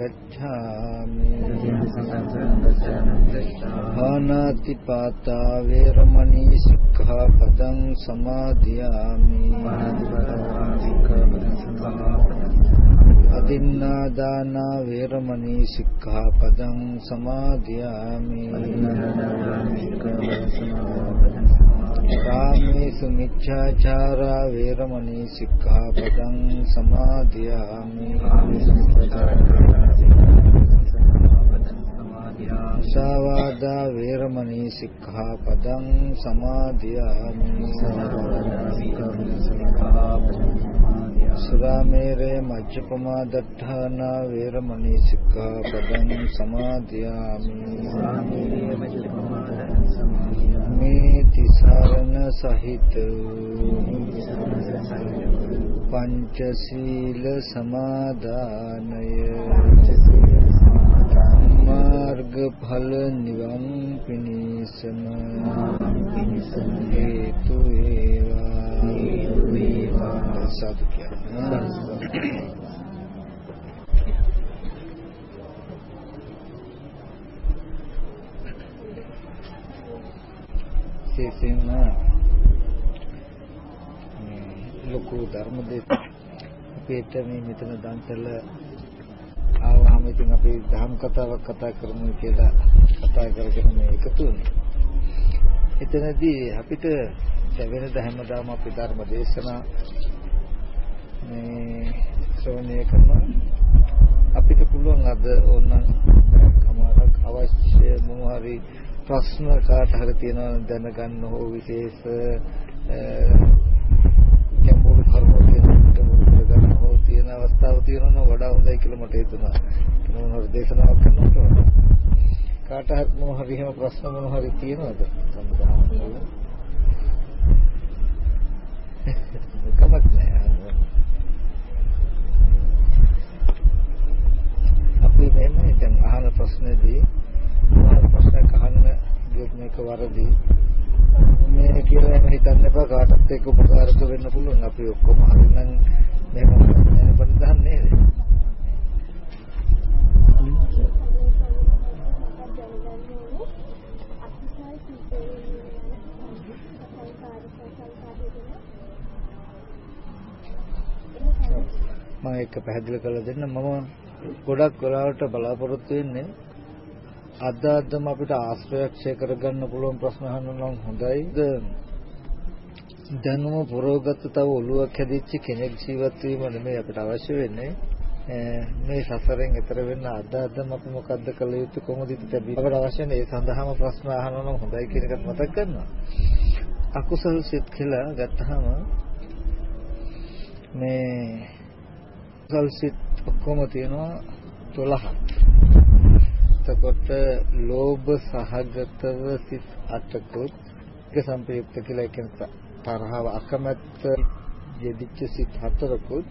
ගච්ඡාමි ආනාති පාතා වේරමණී සික්ඛාපදං සමාදියාමි අදින්නාදාන වේරමණී සික්ඛාපදං සමාදියාමි කාමේසු මිච්ඡාචාරා වේරමණී සික්ඛාපදං සමාදියාමි සාවාදා වේරමණී සික්ඛාපදං සමාදියාමි සුරාමේරේ මජ්ජපමා දත්තානා වේරමණී සික්ඛාපදං සමාදියාමි මේ තිසරණ සහිත. පංචශීල සමාදානය. මාර්ගඵල නිවන් පිණිසම. හේතු වේවා. සතු විශේෂයෙන්ම ලොකු ධර්ම දෙක අපිට මේ මෙතන දන්සල ආවහම ඉතින් අපි ධම් කතාවක් කතා කරමු කියලා කතා කරගෙන මේ එකතු වුණේ. එතනදී අපිට වෙනද හැමදාම අපි ධර්ම දේශනා මේ ශ්‍රවණය කරනවා අපිට පුළුවන් අද ඕනනම් කමාරක් අවශ්‍ය මොනවාරි ප්‍රශ්න කාට හරි තියෙනවා දැනගන්න හෝ විශේෂ ගැඹුරු කරුණු තියෙන හෝ තියෙන අවස්ථාව තියෙනවා වඩා හොඳයි කියලා මට හිතුණා. මොනවා හරි දේශනාවක් කරනකොට කාට හරි මොනවා හරි එහෙම ප්‍රශ්න මොනවා හරි තියෙනවද? සම්බන්ධව. කමක් නැහැ. අපි මෙහෙම දැන් අහන ප්‍රශ්නේදී මොනවා ප්‍රශ්නයක් අහන්න ගියොත් මේක වරදී. මේ කියලා එහෙම හිතන්න එපා. කාටත් එක්ක උපකාරක වෙන්න පුළුවන්. අපි ඔක්කොම හරිනම් මෙහෙම වෙනපත් දන්නේ නේද? මම එක පැහැදිලි කරලා දෙන්න මම ගොඩක් වෙලාවට බලාපොරොත්තු වෙන්නේ අද අදම අපිට ආශ්‍රයක්ෂය කරගන්න පුළුවන් ප්‍රශ්න අහන්න නම් හොඳයිද දැනුම පුරෝගත තව ඔළුවක් හැදිච්ච කෙනෙක් ජීවත් වීම නෙමෙයි අපිට අවශ්‍ය වෙන්නේ. මේ සසරෙන් එතර වෙන්න අද අදම අපි මොකද්ද කළ යුතු කොහොමද ඉතින් අපිට අවශ්‍ය නැහැ ඒ සඳහාම ප්‍රශ්න අහනවා නම් හොඳයි කියන එකත් මතක් කරනවා. අකුසල් සිත් කියලා ගත්තාම මේ කුසල් සිත් ඔක්කොම තියෙනවා 12ක්. එතකොට ලෝභ සහගතව සිත් 8කුත් එක සම්ප්‍රයුක්ත කියලා කියන තරහව අකමැත්ත යෙදිච්ච සිත් 4කුත්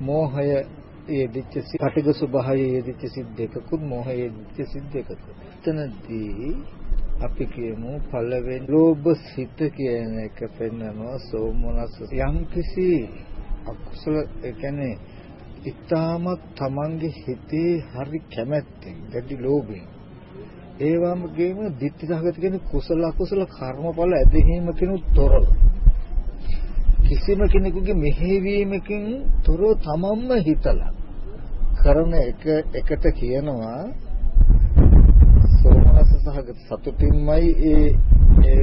මෝහය යෙදිච්ච සිත් කටිග ස්වභාවය යෙදිච්ච සිත් දෙකකුත් මෝහය යෙදිච්ච සිත් දෙකකුත්. එතනදී අපි කියමු පළවෙනි ලෝභ සිත කියන එක පෙන්නනවා සෝමනස් යම් කිසි අකුසල ඒ කියන්නේ ඉතාමත් තමන්ගේ හිතේ හරි කැමැත්තෙන් ගැටි ලෝභයෙන්. ඒ වගේම ditthi සහගත කියන කුසල අකුසල කර්මඵල ඇදහිම කෙනුත් තොරව. කිසිම කෙනෙකුගේ මෙහෙවීමකින් තොරව තමන්ම හිතලා කරන එක එකට කියනවා සෝමනස සහගත සතුටින්මයි ඒ ඒ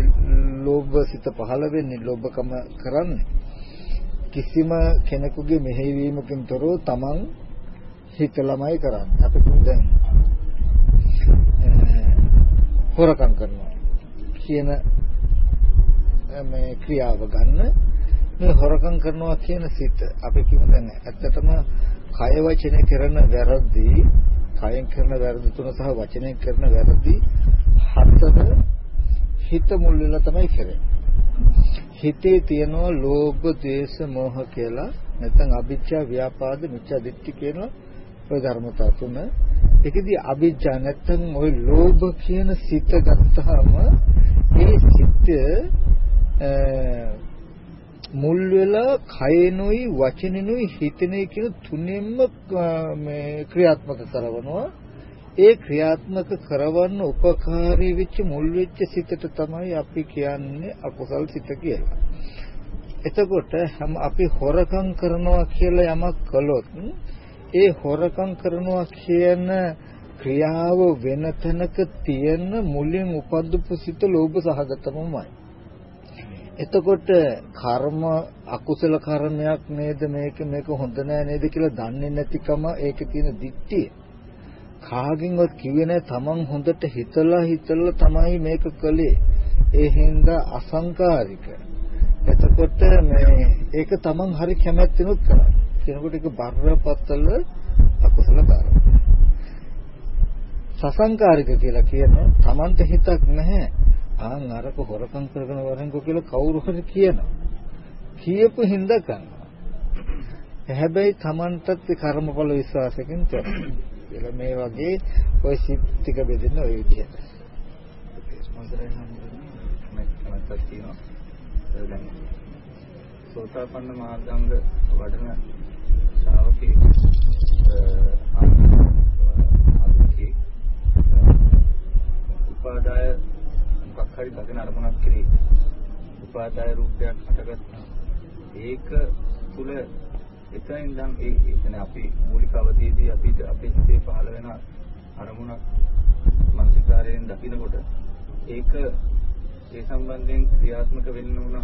ලෝභ සිත පහළ වෙන්නේ ලෝභකම කරන්නේ. කිසිම කෙනෙකුගේ මෙහෙයවීමකින් තොරව තමන් හිතලමයි කරන්නේ. අපි දැන් හොරකම් කරනවා කියන මේ ක්‍රියාව ගන්න මේ හොරකම් කරනවා කියන සිත අපි කියමු දැන් ඇත්තටම කය වචන කරන වැරදි කයෙන් කරන වැරදි තුන සහ වචනයෙන් කරන වැරදි හතර හිත මුල් වෙලා තමයි කරන්නේ හිතේ තියෙනවා ලෝභ, ද්වේෂ, මෝහ කියලා නැත්නම් අවිච්ඡා, ව්‍යාපාද, මිච්ඡා දිට්ඨි කියන ඔය ධර්මතා තුන. ඒකෙදි අවිච්ඡා නැත්නම් ওই ලෝභ කියන සිත ගත්තාම ඒ සිත මුල් වෙලා කයනොයි වචනෙනොයි හිතෙනයි කියන තුනෙන්ම මේ ක්‍රියාත්මක කරනවා ඒ ක්‍රියාත්මක කරවන්න උපකාරී වෙච්ච මුල් වෙච්ච සිතට තමයි අපි කියන්නේ අකුසල් සිත කියලා. එතකොට හැම අපි හොරකම් කරනවා කියලා යමක් කළොත් ඒ හොරකම් කරනවා කියන ක්‍රියාව වෙන තැනක තියෙන මුලින් උපද්දපු සිත ලෝභ සහගතමමයි. එතකොට කර්ම අකුසල කර්මයක් නේද මේක මේක හොඳ නෑ නේද කියලා දන්නේ නැතිකම ඒකේ තියෙන දික්තිය. කාගෙන්වත් කිව්වේ නැහැ තමන් හොඳට හිතලා හිතලා තමයි මේක කළේ. ඒ හින්දා අසංකාරික. එතකොට මේ ඒක තමන් හරි කැමැත්තෙනුත් කරා. කෙනෙකුට ඒක බරපතල අකුසල කාරණා. සසංකාරික කියලා කියනවා තමන්ට හිතක් නැහැ. ආන් අරක හොරකම් කරගෙන වරන්කෝ කියලා කවුරු හරි කියනවා. කියපු හින්දා කරනවා. හැබැයි තමන්ටත් කර්මඵල විශ්වාසයෙන් කරනවා. කියලා මේ වගේ ওই සිත් ටික බෙදෙන ওই විදිහට. මතක් තියෙනවා. දැන් සෝතාපන්න මාර්ගංග වඩන ශ්‍රාවකේ අනුකේ උපාදාය මොකක් හරි බගෙන අරමුණක් කෙරේ උපාදාය රූපයක් හටගත්තා ඒක තුල එතන ඉඳන් ඒ කියන්නේ අපි මූලික අවදීදී අපිට අපේ හිතේ පහළ වෙන අරමුණක් මානසිකාරයෙන් දකිනකොට ඒක ඒ සම්බන්ධයෙන් ක්‍රියාත්මක වෙන්න උන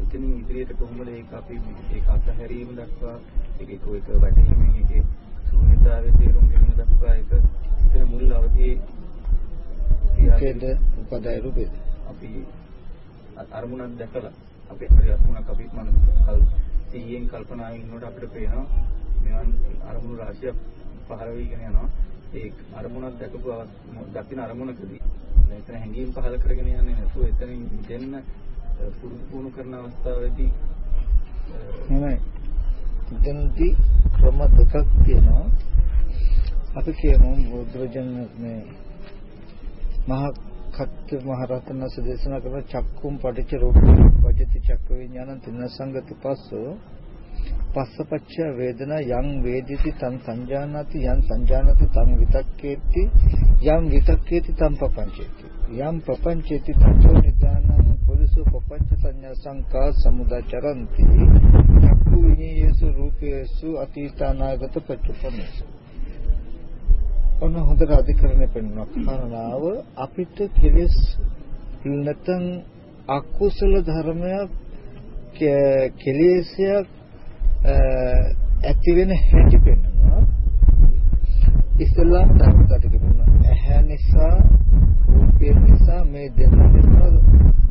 එතනින් ඉදිරියට කොහොමද ඒක අපි ඒක අත්හැරීම දක්වා ඒක එක එක වැටීමෙන් ඒකේ ශූන්‍යතාවයේ තේරුම් ගැනීම දක්වා ඒක එතන මුල් අවදී ඒකද උපදාය රූපේ. අපි අරමුණක් දැකලා අපේ අරමුණක් අපි මනස සිහියෙන් කල්පනාවෙන් ඉන්නකොට අපිට පේනවා මෙවන් අරමුණු රාශියක් පහළ වෙගෙන යනවා. ඒ අරමුණක් දැකපු දකින්න අරමුණකදී එතන හැඟීම් පහළ කරගෙන යන්නේ නැතුව එතනින් දෙන්න පුරුදු කරන අවස්ථාවේදී නෙමෙයි. එතනදී ක්‍රම දෙකක් තියෙනවා. අපි කියමු බුදුරජාණන් මේ මහා කච්ච මහ රහතන් වහන්සේ දේශනා කරන චක්කුම් පටිච්ච රූපේ වජති චක්ක විඥානං තින්න සංගති පස්සෝ පස්සපච්ච වේදනා යං වේදිති තං සංජානති යං සංජානති තං විතක්කේති යං විතක්කේති තං පපංචේති යම් පපංචේති තං නිදානං පුරුසු පපංච සංඥා සංකා සමුදාචරಂತಿ චක්කු විඤ්ඤේයසු රූපේසු අතීතානාගත පච්චුපමේසු ඔන්න හොඳට අධිකරණය පෙන්වනවා. කාරණාව අපිට කෙලෙස් නැත්නම් අකුසල ධර්මයක් කෙලෙසයක් ඇති වෙන හැටි පෙන්වනවා. ඉස්ලාම් ධර්මකට කියනවා. ඇහැ නිසා රූපය නිසා මේ දෙන්න නිසා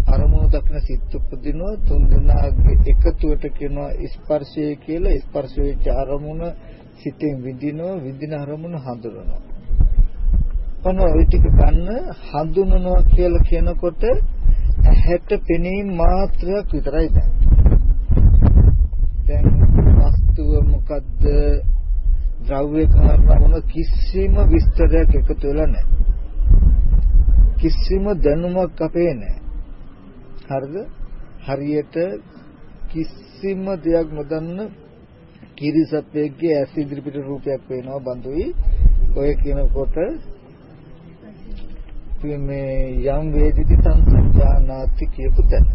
අරමුණු දක්න සිත් උපදිනවා තුන් දෙනාගේ එකතුවට කියනවා ස්පර්ශය කියලා ස්පර්ශ වෙච්ච අරමුණ සිතෙන් විඳිනවා විඳින අරමුණ හඳුනනවා ඔන්න ওই ටික ගන්න හඳුනනවා කියලා කියනකොට ඇහැට පෙනීම මාත්‍රයක් විතරයි දැන්. දැන් වස්තුව මොකද්ද? ද්‍රව්‍ය කාරණා මොන කිසිම විස්තරයක් එකතු වෙලා නැහැ. කිසිම දැනුමක් අපේ නැහැ. හරිද? හරියට කිසිම දෙයක් නොදන්න කිරිසප්පෙක්ගේ ඇස් ඉදිරිපිට රූපයක් පේනවා බඳුයි. ඔය කියනකොට මේ යම් වේදිත සංජානාති කියපු තැන.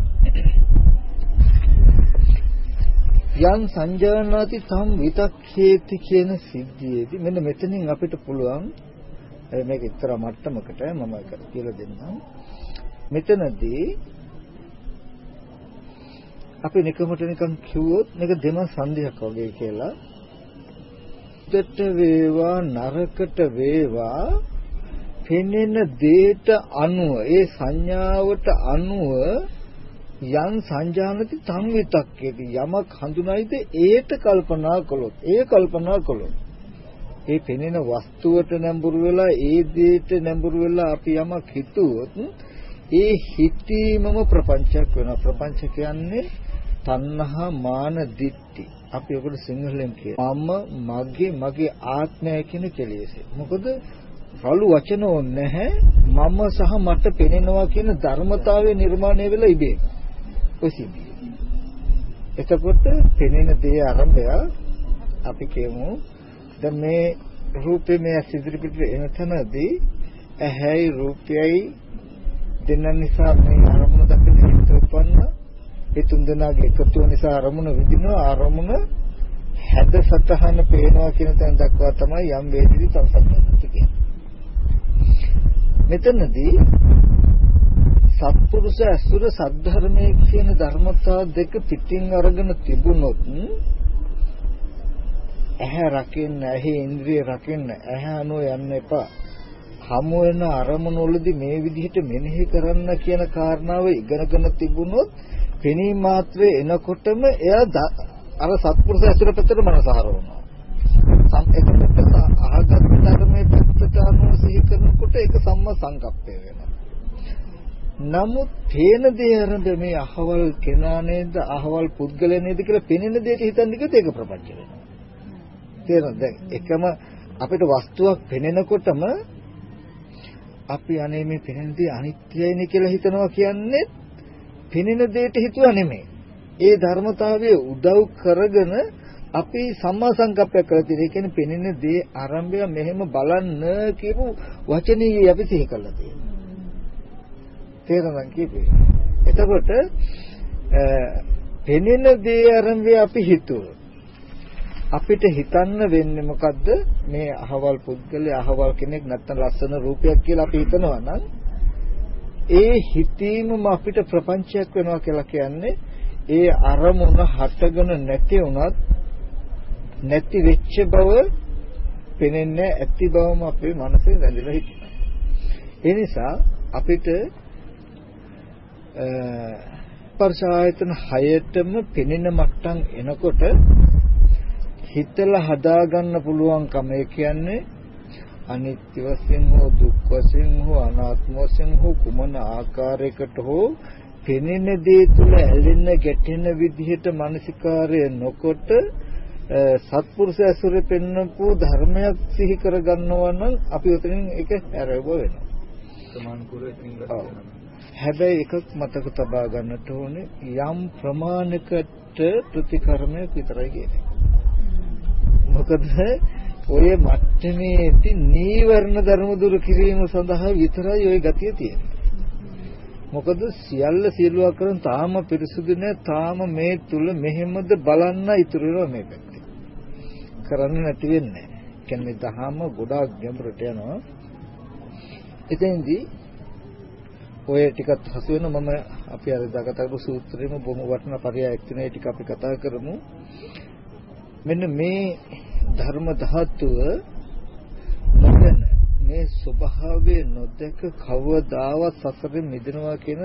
යම් සංජානාති තම් විතක්ඛේති කියන සිද්ධියේදී මෙන්න මෙතනින් අපිට පුළුවන් මේක එක්තරා මට්ටමකට මම කියලා දෙන්නම්. මෙතනදී අපි නිකමට නිකන් කිව්වොත් මේක දෙම සංදියක් වගේ කියලා. දෙට වේවා නරකට වේවා පෙනෙන දේට අනුව ඒ සංඥාවට අනුව යම් සංජානති තන් විතක්කේති යමක් හඳුනයිද ඒට කල්පනා කළොත් ඒ කල්පනා කළොත්. ඒ පෙනෙන වස්තුවට නැඹුරු වෙලා ඒ දේට නැඹුරු වෙලා අපි යමක් හිතුවොත් ඒ හිතීමම ප්‍රපංචයක් වෙනවා. ප්‍රපංච කියන්නේ තණ්හා මාන දිට්ටි අපි ඔකට සිංහලෙන් කියනවා. මම මගේ මගේ ආත්මය කියන කෙලෙස. මොකද රළු වචන නැහැ. මම සහ මට පෙනෙනවා කියන ධර්මතාවය නිර්මාණය වෙලා ඉබේ. ඔය සිද්ධිය. එතකොට පෙනෙන දේ ආරම්භය අපි කියමු. දැන් මේ රූපේ මේ සිදිරි පිටේ එන තැනදී ඇහැයි රූපයයි දෙන්න නිසා මේ අරමුණ දකින හිත උපන්න. ඒ තුන් දෙනාගේ එකතුව නිසා අරමුණ විඳිනවා අරමුණ හැද සතහන පේනවා කියන තැන දක්වා තමයි යම් වේදිතී සංසප්පති කියන්නේ. මෙතනදී සත්පුරුෂ අසුර සද්ධර්මයේ කියන ධර්මතා දෙක පිටින් අරගෙන තිබුණොත් ඇහැ රකින්න ඇහි ඉන්ද්‍රිය රකින්න ඇහැ අනුව යන්න එපා හමු වෙන අරමුණවලදී මේ විදිහට මෙනෙහි කරන්න කියන කාරණාව ඉගෙනගෙන තිබුණොත් පෙනී මාත්‍රේ එනකොටම එයා අර සත්පුරුෂ ඇසුර පැත්තට මනස හරවනවා. එතකොට අහගත් ධර්මයේ පැත්තට අනුව සිහි කරනකොට ඒක සම්මා සංකප්පය වෙනවා. නමුත් තේන දේ අරඹ මේ අහවල් කෙනා නේද අහවල් පුද්ගලයා නේද කියලා පෙනෙන දෙයට හිතන්නේ කිව්වොත් ඒක ප්‍රපංච වෙනවා. තේරෙනවද? දැන් එකම අපිට වස්තුවක් පෙනෙනකොටම අපි අනේ මේ පෙනෙන දේ අනිත්‍යයිනේ කියලා හිතනවා කියන්නේ පෙනෙන දෙයට හිතුවා නෙමෙයි. ඒ ධර්මතාවයේ උදව් කරගෙන අපි සම්මා සංකප්පයක් කරලා තියෙන. ඒ කියන්නේ පෙනෙන දේ ආරම්භය මෙහෙම බලන්න කියපු වචනේ අපි සිහි කරලා තියෙනවා. තේරෙනවද කියපේ? එතකොට පෙනෙන දේ ආරම්භය අපි හිතුවා. අපිට හිතන්න වෙන්නේ මොකද්ද මේ අහවල් පුද්ගලයා අහවල් කෙනෙක් නැත්තම් ලස්සන රූපයක් කියලා අපි හිතනවා නම් ඒ හිතීමම අපිට ප්‍රපංචයක් වෙනවා කියලා කියන්නේ ඒ අරමුණ හටගෙන නැති වුණත් නැති වෙච්ච බව පෙනෙන්නේ ඇති බවම අපේ මනසේ රැඳිලා හිටිනවා. ඒ නිසා අපිට ස්පර්ශ ආයතන හයටම පෙනෙන මට්ටම් එනකොට හිතලා හදාගන්න පුළුවන්කම ඒ කියන්නේ අනිත්‍ය වශයෙන් හෝ දුක් වශයෙන් හෝ අනාත්ම වශයෙන් හෝ කුමන ආකාරයකට හෝ පෙනෙන දේ තුල ඇලෙන්න ගැටෙන විදිහට මානසිකාර්ය නොකොට සත්පුරුෂ ඇසුරේ පෙන්වපු ධර්මයක් සිහි කරගන්නවා නම් අපි උතනින් ඒක හැරෙව වෙනවා. සමානුකූලව ඉතින් හැබැයි එකක් මතක තබා ගන්නට ඕනේ යම් ප්‍රමාණයකට ප්‍රතිකර්මයක් විතරයි කියන්නේ. මොකද ඔය මට්ටමේදී නීවරණ ධර්ම දුරු කිරීම සඳහා විතරයි ওই ගතිය තියෙන්නේ. මොකද සියල්ල සියලුවක් කරන් තාම පිරිසුදු තාම මේ තුල මෙහෙමද බලන්න ඉතුරු වෙනවා මේ පැත්තේ. කරන්න නැති වෙන්නේ. කියන්නේ දහම ගොඩාක් ගැඹුරට යනවා. එතෙන්දී ඔය ටිකත් හසු වෙන මම අපි අර දකතරු සූත්‍රෙම බොහොම වටිනා පරයයක් තියෙන ඒ ටික අපි කතා කරමු. මෙන්න මේ ධර්ම ධාතුව නොදැන මේ ස්වභාවය නොදැක කවදාවත් සසරෙන් මිදෙනවා කියන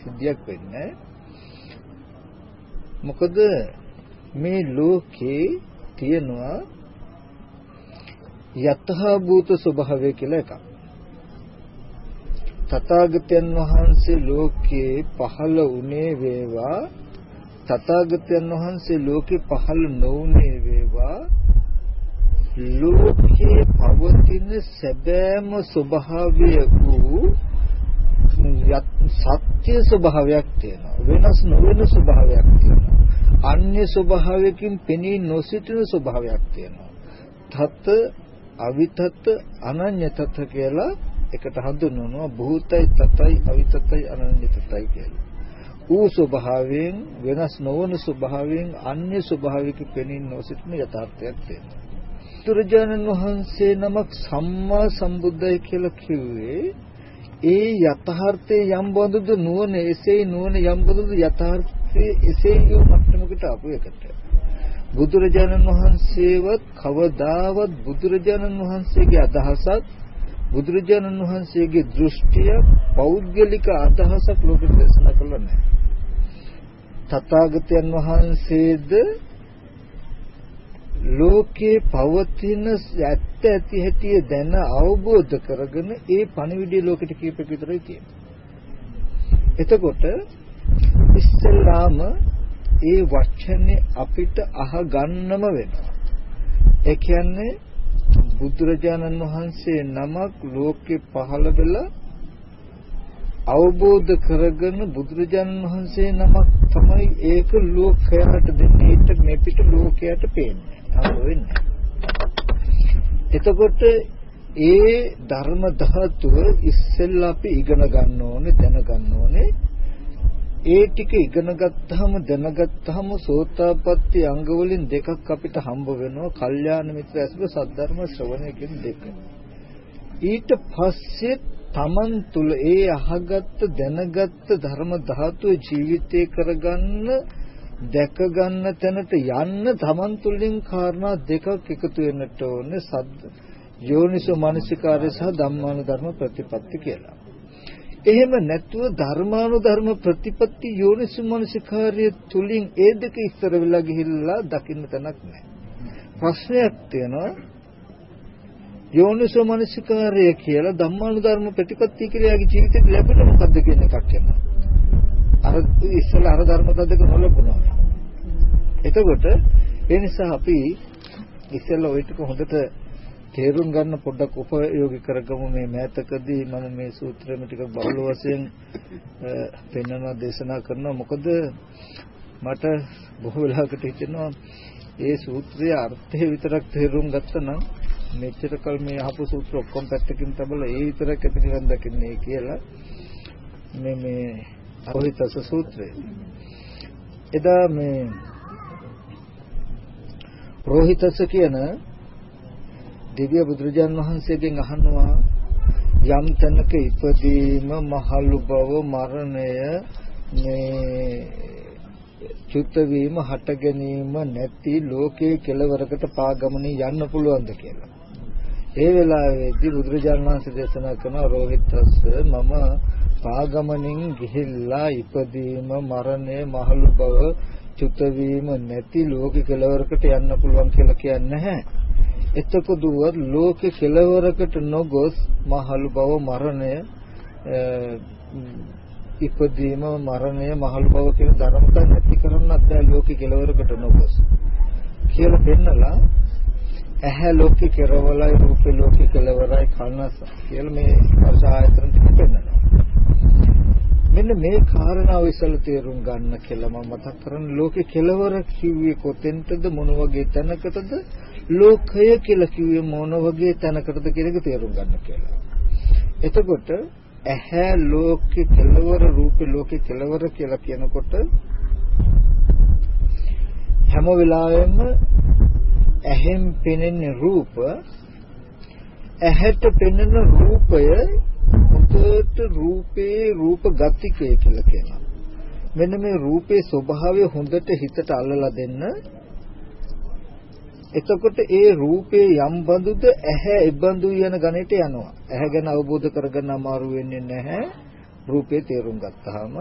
සිද්ධියක් වෙන්නේ මොකද මේ ලෝකේ තියෙනවා යතහ භූත ස්වභාවය කියලා එකක්. තථාගතයන් වහන්සේ ලෝකේ පහළ වුණේ වේවා. තථාගතයන් වහන්සේ ලෝකේ පහළ නොවුනේ වේවා. ලෝකේ පවතින සැබෑම ස්වභාවය වූ සත්‍ය ස්වභාවයක් තියෙනවා. වෙනස් නොවන ස්වභාවයක් තියෙනවා. අන්‍ය ස්වභාවයකින් පෙනී නොසිටින ස්වභාවයක් තියෙනවා. තත් අවිතත් අනඤ්‍යතත් කියලා එකට හඳුන්වනවා. භූතයි තතයි අවිතතයි අනඤ්‍යතතයි කියලා. ඌ ස්වභාවයෙන් වෙනස් නොවන ස්වභාවයෙන් අන්‍ය ස්වභාවික පෙනී නොසිටින යථාර්ථයක් තියෙනවා. බුදුරජාණන් වහන්සේ නමක් සම්මා සම්බුද්ධයි කියලා කිව්වේ ඒ යථාර්ථයේ යම් බඳුද නුවණ එසේ නුවණ යම් බඳුද යථාර්ථය පස්සේ එසේ යෝ මට්ටමකට ආපු එකට බුදුරජාණන් වහන්සේවත් කවදාවත් බුදුරජාණන් වහන්සේගේ අදහසක් බුදුරජාණන් වහන්සේගේ දෘෂ්ටිය පෞද්ගලික අදහසක් ලෝකෙට දේශනා කළා නැහැ. තථාගතයන් වහන්සේද ලෝකේ පවතින ඇත්ත ඇති හැටි දැන අවබෝධ කරගෙන ඒ පණිවිඩය ලෝකෙට කියපෙක විතරයි තියෙන්නේ. එතකොට ඉස්සෙල්ලාම ඒ වචනේ අපිට අහගන්නම වෙනවා. ඒ කියන්නේ බුදුරජාණන් වහන්සේ නමක් ලෝකේ පහළ වෙලා අවබෝධ කරගෙන බුදුරජාණන් වහන්සේ නමක් තමයි ඒක ලෝකයට දෙන්නේ. ඊට මේ පිට ලෝකයට පේන්නේ. හම්බ වෙන්නේ. එතකොට ඒ ධර්ම ධාතුව ඉස්සෙල්ලා අපි ඉගෙන ගන්න ඕනේ දැනගන්න ඕනේ ඒ ටික ඉගෙන ගත්තාම දැනගත්තාම සෝතාපට්ටි අංග වලින් දෙකක් අපිට හම්බ වෙනවා. කල්යාණ මිත්‍ර ඇසුර සද්ධර්ම ශ්‍රවණය කියන දෙක. ඊට පස්සේ Taman තුල ඒ අහගත්ත දැනගත්ත ධර්ම ධාතුව ජීවිතේ කරගන්න දැක ගන්න තැනට යන්න Taman තුලින් කාරණා දෙකක් එකතු වෙන්නට ඕනේ සද්ද යෝනිසෝ මනසිකාරය සහ ධම්මානුධර්ම ප්‍රතිපatti කියලා. එහෙම නැතුව ධර්මානුධර්ම ප්‍රතිපatti යෝනිසුමනසිකාර්ය තුලින් ඒ දෙක ඉස්සර වෙලා ගිහිල්ලා දකින්න තැනක් නැහැ. ප්‍රශ්නයක් තියෙනවා යෝනිසුමනසිකාර්ය කියලා ධම්මානුධර්ම ප්‍රතිපatti කියලා යාගේ ජීවිතේ ලැබෙන මොකද්ද කියන එකක් කියනවා. අර ඉස්සලා අර ධර්මත දෙක නොලබුණා. එතකොට ඒ නිසා අපි ඉස්සෙල්ලා ওই ටික හොඳට තේරුම් ගන්න පොඩ්ඩක් උපයෝගී කරගමු මේ මෑතකදී මම මේ සූත්‍රෙම ටික බහුල වශයෙන් පෙන්වනවා දේශනා කරනවා. මොකද මට බොහෝ වෙලාවකට හිතෙනවා ඒ සූත්‍රයේ අර්ථය විතරක් තේරුම් ගත්තනම් මෙච්චර කල් මේ අහපු සූත්‍ර ඔක්කොම පැත්තකින් තබලා ඒ විතරක් ඇති නිවන් දකින්නේ කියලා මේ මේ අවිතස සූත්‍රය. එදා මේ රෝහිතස කියන දිව්‍ය බුදුරජාන් වහන්සේගෙන් අහනවා යම් තැනක ඉපදීම මහලු බව මරණය මේ චුත්ත වීම හට ගැනීම නැති ලෝකයේ කෙලවරකට පාගමනේ යන්න පුළුවන්ද කියලා. ඒ වෙලාවේදී බුදුරජාණන් වහන්සේ දේශනා කරන රෝහිතස්ස මම පාගමනින් ගිහිල්ලා ඉපදීම මරණය මහලු බව චුත්ත වීම නැති ලෝක කෙලවරකට යන්න පුළුවන් කියලා කියන්නේ නැහැ. එතකොදුව ලෝකේ කෙලවරකට නොගොස් මහලු බව මරණය ඉපදීම මරණය මහලු බව කියන ධර්මතා නැති කරන්නත් බෑ ලෝකේ කෙලවරකට නොගොස්. කියලා පෙන්නලා ඇහැ ලෝකේ කෙරවලයි රූපේ ලෝකේ කෙලවරයි කනස කියලා මේ ස්පර්ශ ආයතන ටික පෙන්නනවා. මෙන්න මේ කාරණාව ඉස්සල තේරුම් ගන්න කියලා මම මතක් කරන්නේ ලෝකේ කෙලවර කිව්වේ කොතෙන්ටද මොන වගේ තැනකටද? ලෝකය කියලා කිව්වේ මොන වගේ තැනකටද කියන එක තේරුම් ගන්න කියලා. එතකොට ඇහැ ලෝකේ කෙලවර රූපේ ලෝකේ කෙලවර කියලා කියනකොට හැම වෙලාවෙම ඇහෙන් පෙනෙන රූප ඇහැට පෙනෙන රූපය හොඳට රූපේ රූප ගතිකය කියලා කියනවා. මෙන්න මේ රූපේ ස්වභාවය හොඳට හිතට අල්ලලා දෙන්න එතකොට ඒ රූපේ යම් බඳුද ඇහැ ඉබඳු යන ගණයට යනවා. ඇහැ ගැන අවබෝධ කරගන්න අමාරු වෙන්නේ නැහැ. රූපේ තේරුම් ගත්තාම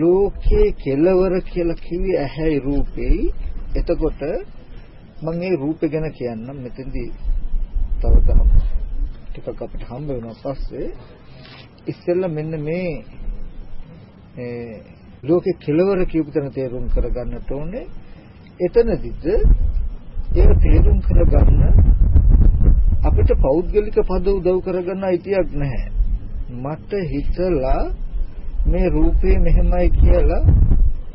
ලෝකේ කෙලවර කියලා කිව්වේ ඇහැයි රූපේයි. එතකොට මම මේ රූපේ ගැන කියන්නම් මෙතෙන්දී තව තව ටිකක් අපිට හම්බ වෙනවා පස්සේ ඉස්සෙල්ලා මෙන්න මේ ලෝකේ කෙලවර කියපු තැන තේරුම් කරගන්නට ඕනේ එතනදිද ඒක තේරුම් කරගන්න අපිට පෞද්ගලික පද උදව් කරගන්න අයිතියක් නැහැ. මට හිතලා මේ රූපේ මෙහෙමයි කියලා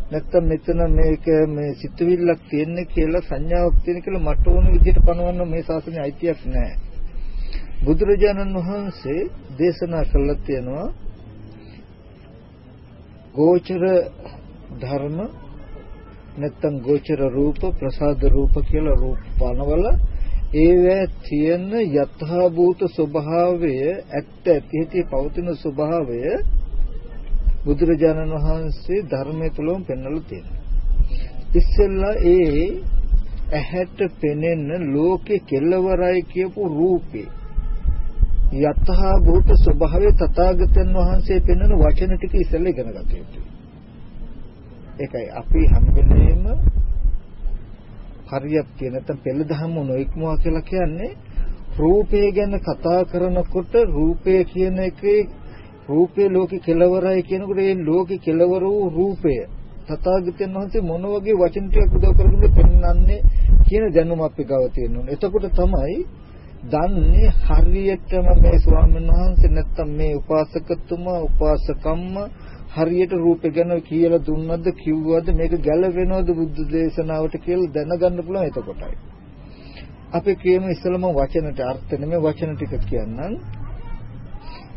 නැත්තම් මෙතන මේක මේ සිතුවිල්ලක් තියෙන්නේ කියලා සංඥාවක් තියෙන කියලා මට ඕන විදිහට පනවන්න මේ ශාසනයේ අයිතියක් නැහැ. බුදුරජාණන් වහන්සේ දේශනා කළා තියෙනවා ගෝචර ධර්ම නැත්තම් ගෝචර රූප ප්‍රසාද රූප කියලා රූප පනවල ඒවැ තියෙන යථා භූත ස්වභාවය ඇත්ත ඇති ඇති පවතින ස්වභාවය බුදුරජාණන් වහන්සේ ධර්මයේ තුලම පෙන්වලා තියෙනවා. ඉස්සෙල්ලා ඒ ඇහැට පෙනෙන ලෝකේ කෙලවරයි කියපු රූපේ යතහා භූත ස්වභාවය තථාගතයන් වහන්සේ පෙන්වන වචන ටික ඉස්සෙල්ලා ඉගෙන ගන්න යුතුයි. ඒකයි අපි හැම වෙලේම හරියක් කියන නැත්නම් පෙළ දහම නොඉක්මවා කියලා කියන්නේ රූපය ගැන කතා කරනකොට රූපය කියන එකේ රූපේ ලෝකේ කෙලවරයි කියනකොට ඒ ලෝකේ කෙලවර වූ රූපය තථාගතයන් වහන්සේ මොන වගේ වචන ටිකක් උදව් කරගෙනද පෙන්වන්නේ කියන දැනුම අපි ගාව තියෙනවා. එතකොට තමයි දන්නේ හරියටම මේ ස්වාමීන් වහන්සේ නැත්තම් මේ උපාසකතුමා උපාසකම්ම හරියට රූපේ ගැන කියලා දුන්නද කිව්වද මේක ගැළවෙනවද බුද්ධ දේශනාවට කියලා දැනගන්න පුළුවන් එතකොටයි. අපි කියමු ඉස්සලම වචනට අර්ථ නෙමෙයි වචන ටික කියන්නම්.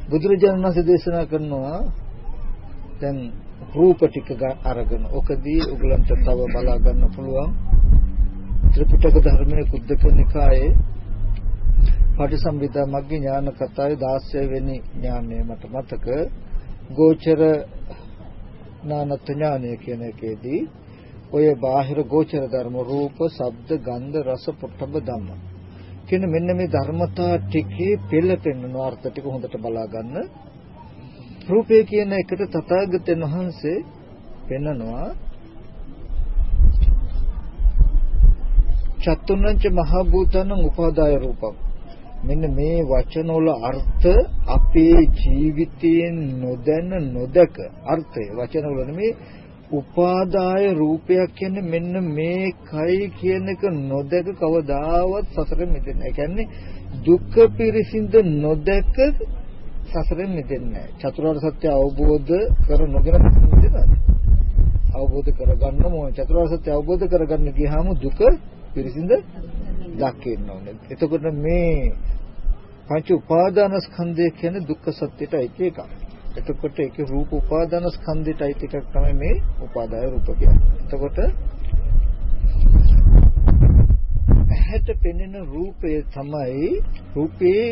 බුදුරජාණන් වහන්සේ දේශනා කරනවා දැන් රූප ටික අරගෙන ඔකදී උගලන්ට තව බලා ගන්න පුළුවන් ත්‍රිපිටක ධර්මයේ කුද්දක නිකායේ පටිසම්භිදා මග්ග ඥාන කතාවේ 16 වෙනි ඥානය මට මතක ගෝචර නානත් ඥානය කියන එකේදී ඔය බාහිර ගෝචර ධර්ම රූප, ශබ්ද, ගන්ධ, රස, පොට්ටබ්බ ධම්ම කියන මෙන්න මේ ධර්මතා ටිකේ පෙළ පෙන්වන අර්ථ ටික හොඳට බලා ගන්න. රූපය කියන එකට තථාගතයන් වහන්සේ පෙන්නනවා චතුර්ණංච මහ භූතං උපාදාය රූපම් මෙන්න මේ වචන වල අර්ථ අපේ ජීවිතයෙන් නොදැන නොදක අර්ථය වචන වල නෙමේ උපාදාය රූපයක් කියන්නේ මෙන්න මේකයි කියන එක නොදක කවදාවත් සසරෙන් මිදෙන්නේ නැහැ. ඒ කියන්නේ දුක්ඛ පිරිසිඳ නොදක සසරෙන් මිදෙන්නේ නැහැ. චතුරාර්ය සත්‍ය අවබෝධ කර නොගෙන මිදෙනවා. අවබෝධ කරගන්න ඕන. චතුරාර්ය සත්‍ය අවබෝධ කරගන්න ගියාම දුක පිරිසිඳ දකින්න ඕනේ. එතකොට මේ පංච උපාදාන ස්කන්ධය කියන්නේ දුක්ඛ සත්‍යයට අයිති එකක්. එතකොට ඒකේ රූප උපාදාන ස්කන්ධයට අයිති එකක් තමයි මේ උපාදාය රූප කියන්නේ. එතකොට ඇහැට පෙනෙන රූපය තමයි රූපේ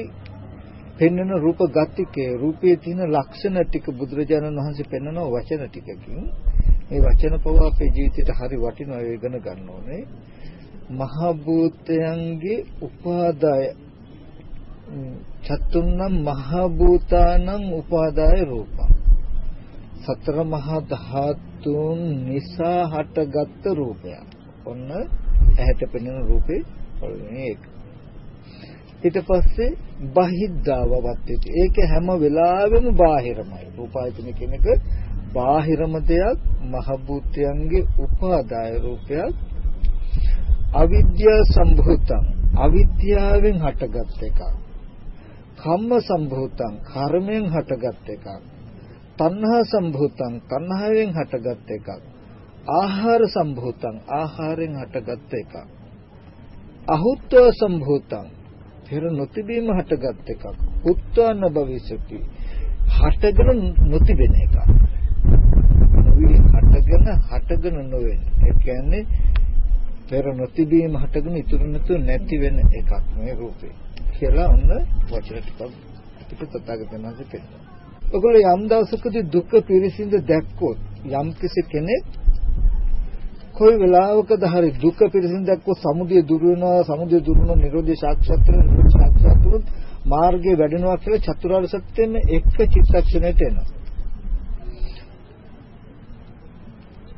පෙන්වන රූප ගතිකේ රූපයේ තියෙන ලක්ෂණ ටික බුදුරජාණන් වහන්සේ පෙන්වන වචන ටිකකින් මේ වචන පව අපේ ජීවිතයට හරි වටිනවා ඒ ඉගෙන ගන්න ඕනේ මහ භූතයන්ගේ උපාදාය චතුන්නම් මහ භූතානං උපාදාය රූපං සතර මහා ධාතුන් නිසා හටගත් රූපයක්. ඔන්න ඇහැට පෙනෙන රූපේ පළවෙනි එක. ඊට පස්සේ බහිද්ධාවවත් ඒක හැම වෙලාවෙම බාහිරමයි. රූපායතන කියන එක බාහිරම දෙයක් මහ භූතයන්ගේ උපාදාය රූපයක් අවිද්‍යා සම්භූතං. අවිද්‍යාවෙන් හටගත් එකක්. කම්ම සම්භූතං කර්මයෙන් හටගත් එකක්. තණ්හා සම්භූතං තණ්හාවෙන් හටගත් එකක්. ආහාර සම්භූතං ආහාරයෙන් හටගත් එකක්. අහුත්ව සම්භූතං පෙර නොතිබීම හටගත් එකක්. උත්වාන භවිෂති හටගෙන නොතිබෙන එකක්. හටගෙන හටගෙන නොවෙන. ඒ කියන්නේ පෙර නොතිබීම හටගෙන ඉතුරු නැතුව නැති වෙන එකක් මේ රූපේ කියලා ඔන්න වචන ටිකක් අපිට තථාගතයන් වහන්සේ පෙන්නනවා. ඔගොල්ලෝ යම් දවසකදී දුක පිරිසිඳ දැක්කොත් යම් කෙනෙක් කොයි වෙලාවකද හරි දුක පිරිසිඳ දැක්කොත් සමුදය දුර වෙනවා සමුදය දුර වෙනවා නිරෝධය සාක්ෂාත් වෙනවා සාක්ෂාත් වුණොත් මාර්ගය වැඩෙනවා කියලා චතුරාර්ය සත්‍යෙම එක චිත්තක්ෂණයට එනවා.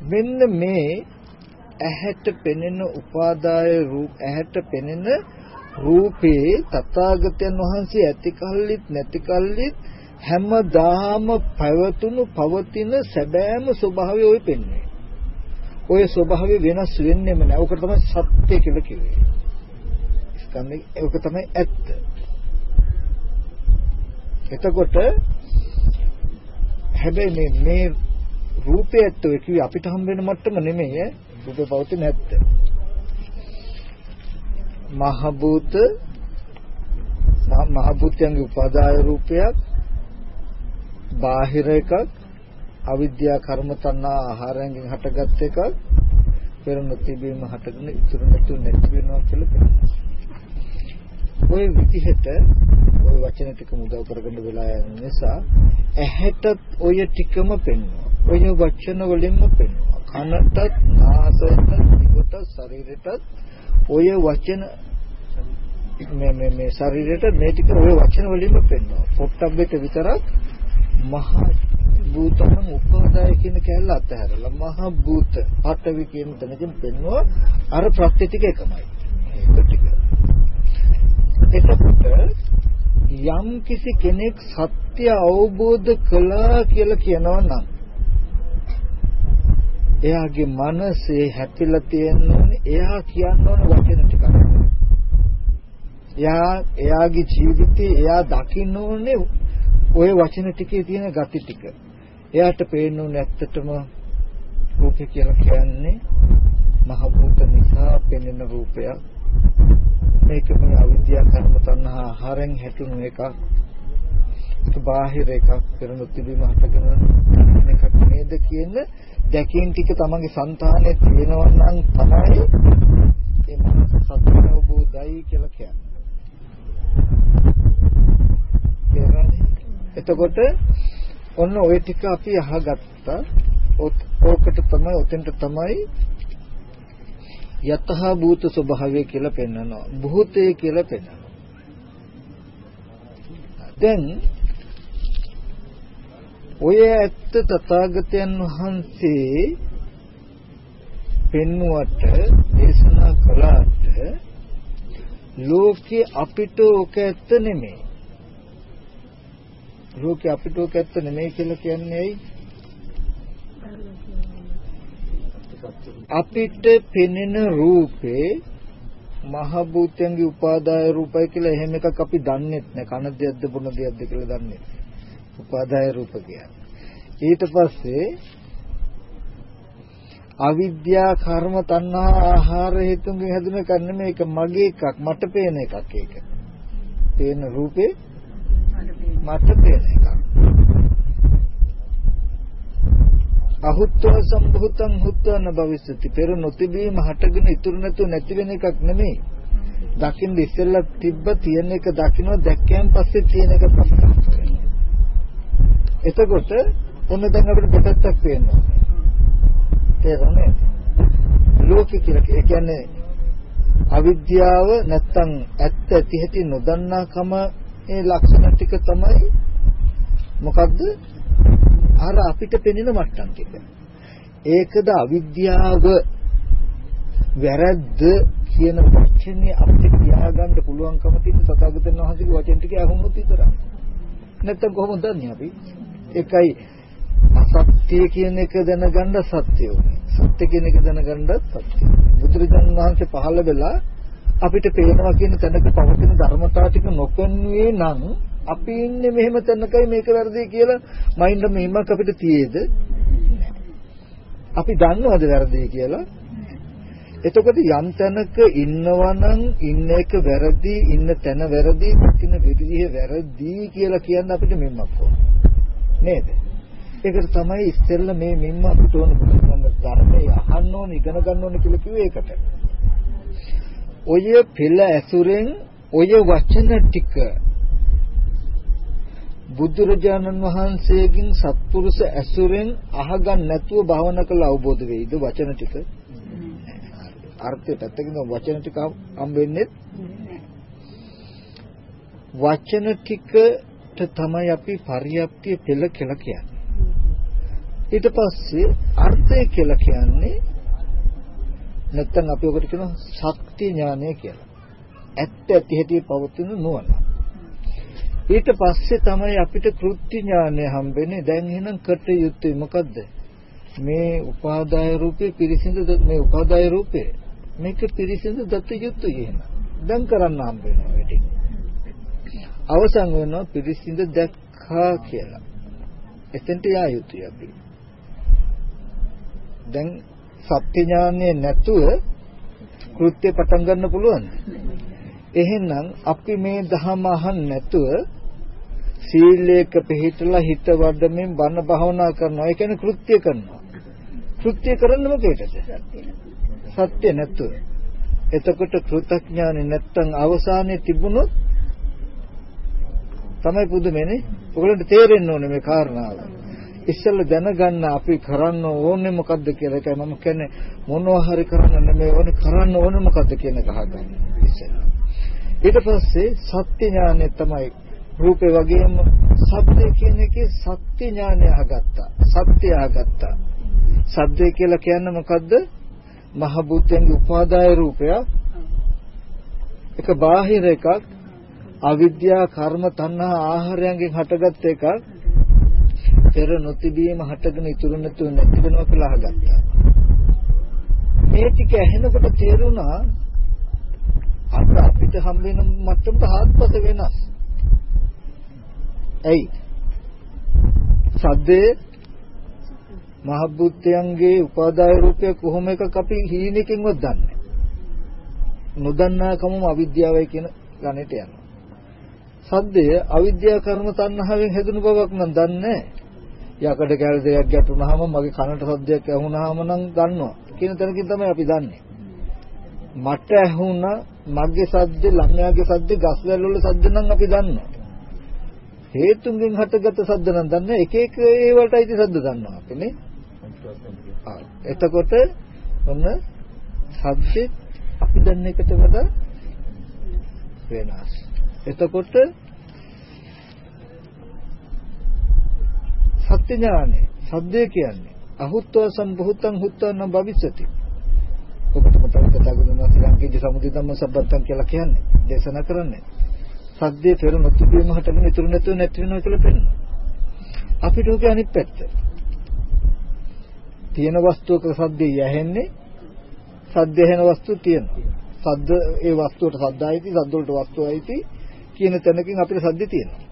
මෙන්න මේ ඇහැට පෙනෙන උපාදාය රූප ඇහැට පෙනෙන රූපේ තථාගතයන් වහන්සේ ඇති කල්ලිත් නැති කල්ලිත් හැමදාම පැවතුණු පවතින සැබෑම ස්වභාවය ඔය පෙන්වන්නේ. ඔය ස්වභාවය වෙනස් වෙන්නේම නැහැ. ඕක තමයි සත්‍ය කියලා කිව්වේ. ස්කන්ධේ ඒක තමයි ඇත්ත. එතකොට හැබැයි මේ මේ රූපය ඇත්ත ඔය කිව්වේ අපිට හම් වෙන මට්ටම නෙමෙයි ඈ. රූපේ පවතින ඇත්ත. මහ භූත මහ භූතයන්ගේ උපාදාය රූපයක් බාහිර එකක් අවිද්‍යා කර්ම තණ්හා ආහාරයෙන් හටගත් එකක් පෙර නොතිබීම හටගෙන ඉතුරු නැතු නැති වෙනවා කියලා කියනවා. ওই විදිහට ওই වචන ටික මුදව කරගෙන වෙලා යන නිසා ඇහැට ඔය ටිකම පෙන්වනවා. ඔය වචන වලින්ම පෙන්වනවා. කනටත්, නාසයටත්, දිවට, ශරීරයටත් ඔය වචන මේ මේ මේ ශරීරයට මේ ටික ඔය වචන වලින්ම පෙන්වනවා. පොට්ටබ්බෙට විතරක් මහා භූතං උපෝදාය කියන කැලල අතහැරලා මහා භූත පඨවි කියන තැනකින් පෙන්වුවා අර ප්‍රත්‍ය ටික එකමයි. ඒක ටික. එතකොට යම් කිසි කෙනෙක් සත්‍ය අවබෝධ කළා කියලා කියනවා නම් එයාගේ මනසේ හැපිලා තියෙන්නේ එයා කියන්න ඕන වචන ටිකක්. එයා එයාගේ ජීවිතේ එයා දකින්න ඕනේ ওই වචන ටිකේ තියෙන gati ටික. එයාට පේන්න ඕනේ ඇත්තටම රූපය කියලා කියන්නේ මහ භූත නිසා පෙනෙන රූපයක්. මේක මේ අවිද්‍යා කර්ම තණ්හා ආහාරයෙන් හැටුණු එකක්. ඒක බාහිර එකක් කරන තිබීම හටගෙන තියෙන එකක් නේද කියන දැකීම් ටික තමන්ගේ సంతානයේ තියෙනවා නම් තමයි ඒ මනස සත්‍ය අවබෝධයි කියලා කියන්නේ. එතකොට ඔන්න ওই ටික අපි අහගත්තා. ඕකට තමයි උතෙන්ට තමයි යතහ භූත ස්වභාවය කියලා පෙන්වනවා. භූතය කියලා පෙන්වනවා. දැන් ඔය ඇත්ත තථාගතයන් වහන්සේ පෙන්වුවට දේශනා කළාට ලෝකේ අපිට ඕක ඇත්ත නෙමෙයි. ලෝකේ අපිට ඕක ඇත්ත නෙමෙයි කියලා කියන්නේ ඇයි? අපිට පෙනෙන රූපේ මහ භූතයන්ගේ උපාදාය රූපයි කියලා එහෙම එකක් අපි දන්නේ නැහැ. කන දෙයක්ද බොන දෙයක්ද කියලා දන්නේ නැහැ. උපාදාය රූප කියන්නේ. ඊට පස්සේ අවිද්‍යා කර්ම තණ්හා ආහාර හේතුන්ගෙන් හැදුන එකක් නෙමෙයි ඒක මගේ එකක් මට පේන එකක් ඒක. පේන රූපේ මට පේන එකක්. අහුත්ව සම්භූතං හුත්වන භවිස්සති පෙර නොතිබීම හටගෙන ඉතුරු නැතුව නැති වෙන එකක් නෙමෙයි. දකින්න ඉස්සෙල්ලා තිබ්බ තියෙන එක දකින්න දැක්කයන් පස්සේ තියෙන එක ප්‍රශ්න එතකොට ඔන්න දැන් අපිට දෙපැත්තක් පේනවා. තේරුණේ? ලෝකෙ කියලා ඒ කියන්නේ අවිද්‍යාව නැත්තම් ඇත්ත ඇති හැටි නොදන්නාකම ඒ ලක්ෂණ ටික තමයි මොකද්ද? අර අපිට පෙනෙන මට්ටම් ටික. ඒකද අවිද්‍යාව වැරද්ද කියන වචනේ අපිට කියාගන්න පුළුවන්කම තියෙන තථාගතයන් වහන්සේගේ වචන ටික අහුනොත් විතරයි. නැත්තම් කොහොමද දන්නේ අපි? ඒකයි අසත්‍ය කියන එක දැනගන්න සත්‍යය. සත්‍ය කියන එක දැනගන්නත් සත්‍යය. බුදුරජාණන් වහන්සේ පහළ වෙලා අපිට පේනවා කියන තැනක පවතින ධර්මතාව ටික නොපෙන්ුවේ නම් අපි ඉන්නේ මෙහෙම තැනකයි මේක වැරදි කියලා මයින්ඩ් මෙහිමක් අපිට තියේද? අපි දන්නවද වැරදි කියලා? එතකොට යම් තැනක ඉන්නවනම් ඉන්න එක වැරදි ඉන්න තැන වැරදි දකින්න විදිහ වැරදි කියලා කියන්න අපිට මෙම්මක් ඕන. නේද? ඒකට තමයි ඉස්සෙල්ලා මේ මෙම්ම අපිට ඕන ධර්මයේ අහන්න ඕන ඉගෙන ගන්න ඕන කියලා කිව්වේ ඒකට. ඔය පෙළ ඇසුරෙන් ඔය වචන ටික බුදුරජාණන් වහන්සේගෙන් සත්පුරුෂ ඇසුරෙන් අහගන්න නැතුව භාවනා කළ අවබෝධ වෙයිද වචන ටික? අර්ථය පැත්තකින් වචන ටික හම්බෙන්නේ වචන ටිකට තමයි අපි පරියප්තිය පෙළ කියලා කියන්නේ. ඊට පස්සේ අර්ථය කියලා කියන්නේ නැත්තම් අපි ඔකට කියනවා ශක්ති ඥානය කියලා. ඇත්ත ඇති හැටි පවතින නුවණ. ඊට පස්සේ තමයි අපිට කෘත්‍ය ඥානය හම්බෙන්නේ. දැන් එහෙනම් කට යුත්තේ මොකද්ද? මේ උපාදාය රූපේ පිරිසිඳ මේ උපාදාය රූපේ මේක පිරිසිදු දත යුතුයි එහෙම. දැන් කරන්න හම්බ වෙනවා වැඩි. අවසන් වෙනවා පිරිසිදු දැක්කා කියලා. එතෙන්ට යා යුතුයි අපි. දැන් සත්‍ය ඥානය නැතුව කෘත්‍ය පටන් ගන්න පුළුවන්ද? එහෙනම් අපි මේ දහම අහන්න නැතුව සීලයක පිළිහිටලා හිත වඩමින් බණ භාවනා කරනවා. ඒ කියන්නේ කෘත්‍ය කරනවා. කෘත්‍ය කරන්න මොකේද? සත්‍ය නැතුව. එතකොට කෘතඥානෙ නැත්තම් අවසානයේ තිබුණොත් තමයි පුදුමනේ. ඔයගලන්ට තේරෙන්න ඕනේ මේ කාරණාව. ඉස්සෙල්ලා දැනගන්න අපි කරන්න ඕනේ මොකද්ද කියලා එකයි මම කියන්නේ මොනවා හරි කරන්න නෙමෙයි ඕනේ කරන්න ඕනේ මොකද්ද කියන එක අහගන්න ඉස්සෙල්ලා. ඊට පස්සේ සත්‍ය ඥානය තමයි රූපේ වගේම සබ්දය කියන එකේ සත්‍ය ඥානය අහගත්තා. සත්‍ය අහගත්තා. සබ්දය කියලා කියන්නේ මොකද්ද? මහ බුද්ධයන්ගේ උපාදාය රූපය. එක බාහිර එකක් අවිද්‍යා කර්ම තණ්හා ආහාරයෙන් හටගත් එකක් පෙර නොතිබීම හටගෙන ඉතුරු නැතුව නැති වෙනවා කියලා අහගත්තා. මේ ටික ඇහෙනකොට තේරුණා අර අපිට හම් වෙන මට්ටමට හාත්පස වෙනස්. ඇයි? සද්දේ මහ බුද්ධයන්ගේ උපාදාය රූපය කොහොම එකක් අපි හීනකින්වත් දන්නේ. නොදන්නාකමම අවිද්‍යාවයි කියන ගණිතය යනවා. සද්දය අවිද්‍යා කර්ම තණ්හාවෙන් හැදුණු බවක් නම් දන්නේ යකඩ කැල දෙයක් ගැටුනහම මගේ කනට සද්දයක් ඇහුනහම නම් දන්නවා. කියන තැනකින් තමයි අපි දන්නේ. මට ඇහුණා මගේ සද්ද ළමයාගේ සද්ද ගස්වැල් වල සද්ද නම් අපි දන්නවා. හේතුන්ගෙන් හටගත් සද්ද නම් දන්නේ එක එක ඒ වලට අයිති සද්ද දන්නවා අපි නේ. එතකොට ඔන්න සද්දේ අපි දන්න එකට වඩා වෙනස්. එතකොට සත්‍ය ඥානය සද්දේ කියන්නේ අහුත්ව සම්භූතං හුත්තං භවිෂති ඔබටම තව කතාවකින් ශ්‍රී සමුදය ධම්ම සම්බත්තං කියලා කියන්නේ දේශනා කරන්නේ. සද්දේ පෙර නොතිබීම හටගෙන ඉතුරු නැතුව නැති වෙනවා කියලා පෙන්නනවා. අපිට උගේ අනිත් පැත්ත. තියෙන වස්තුවක සද්දේ යැහෙන්නේ සද්ද ඇහෙන වස්තු තියෙනවා සද්ද ඒ වස්තුවට සද්දයිති සද්ද වලට වස්තුවයිති කියන තැනකින් අපිට සද්ද තියෙනවා.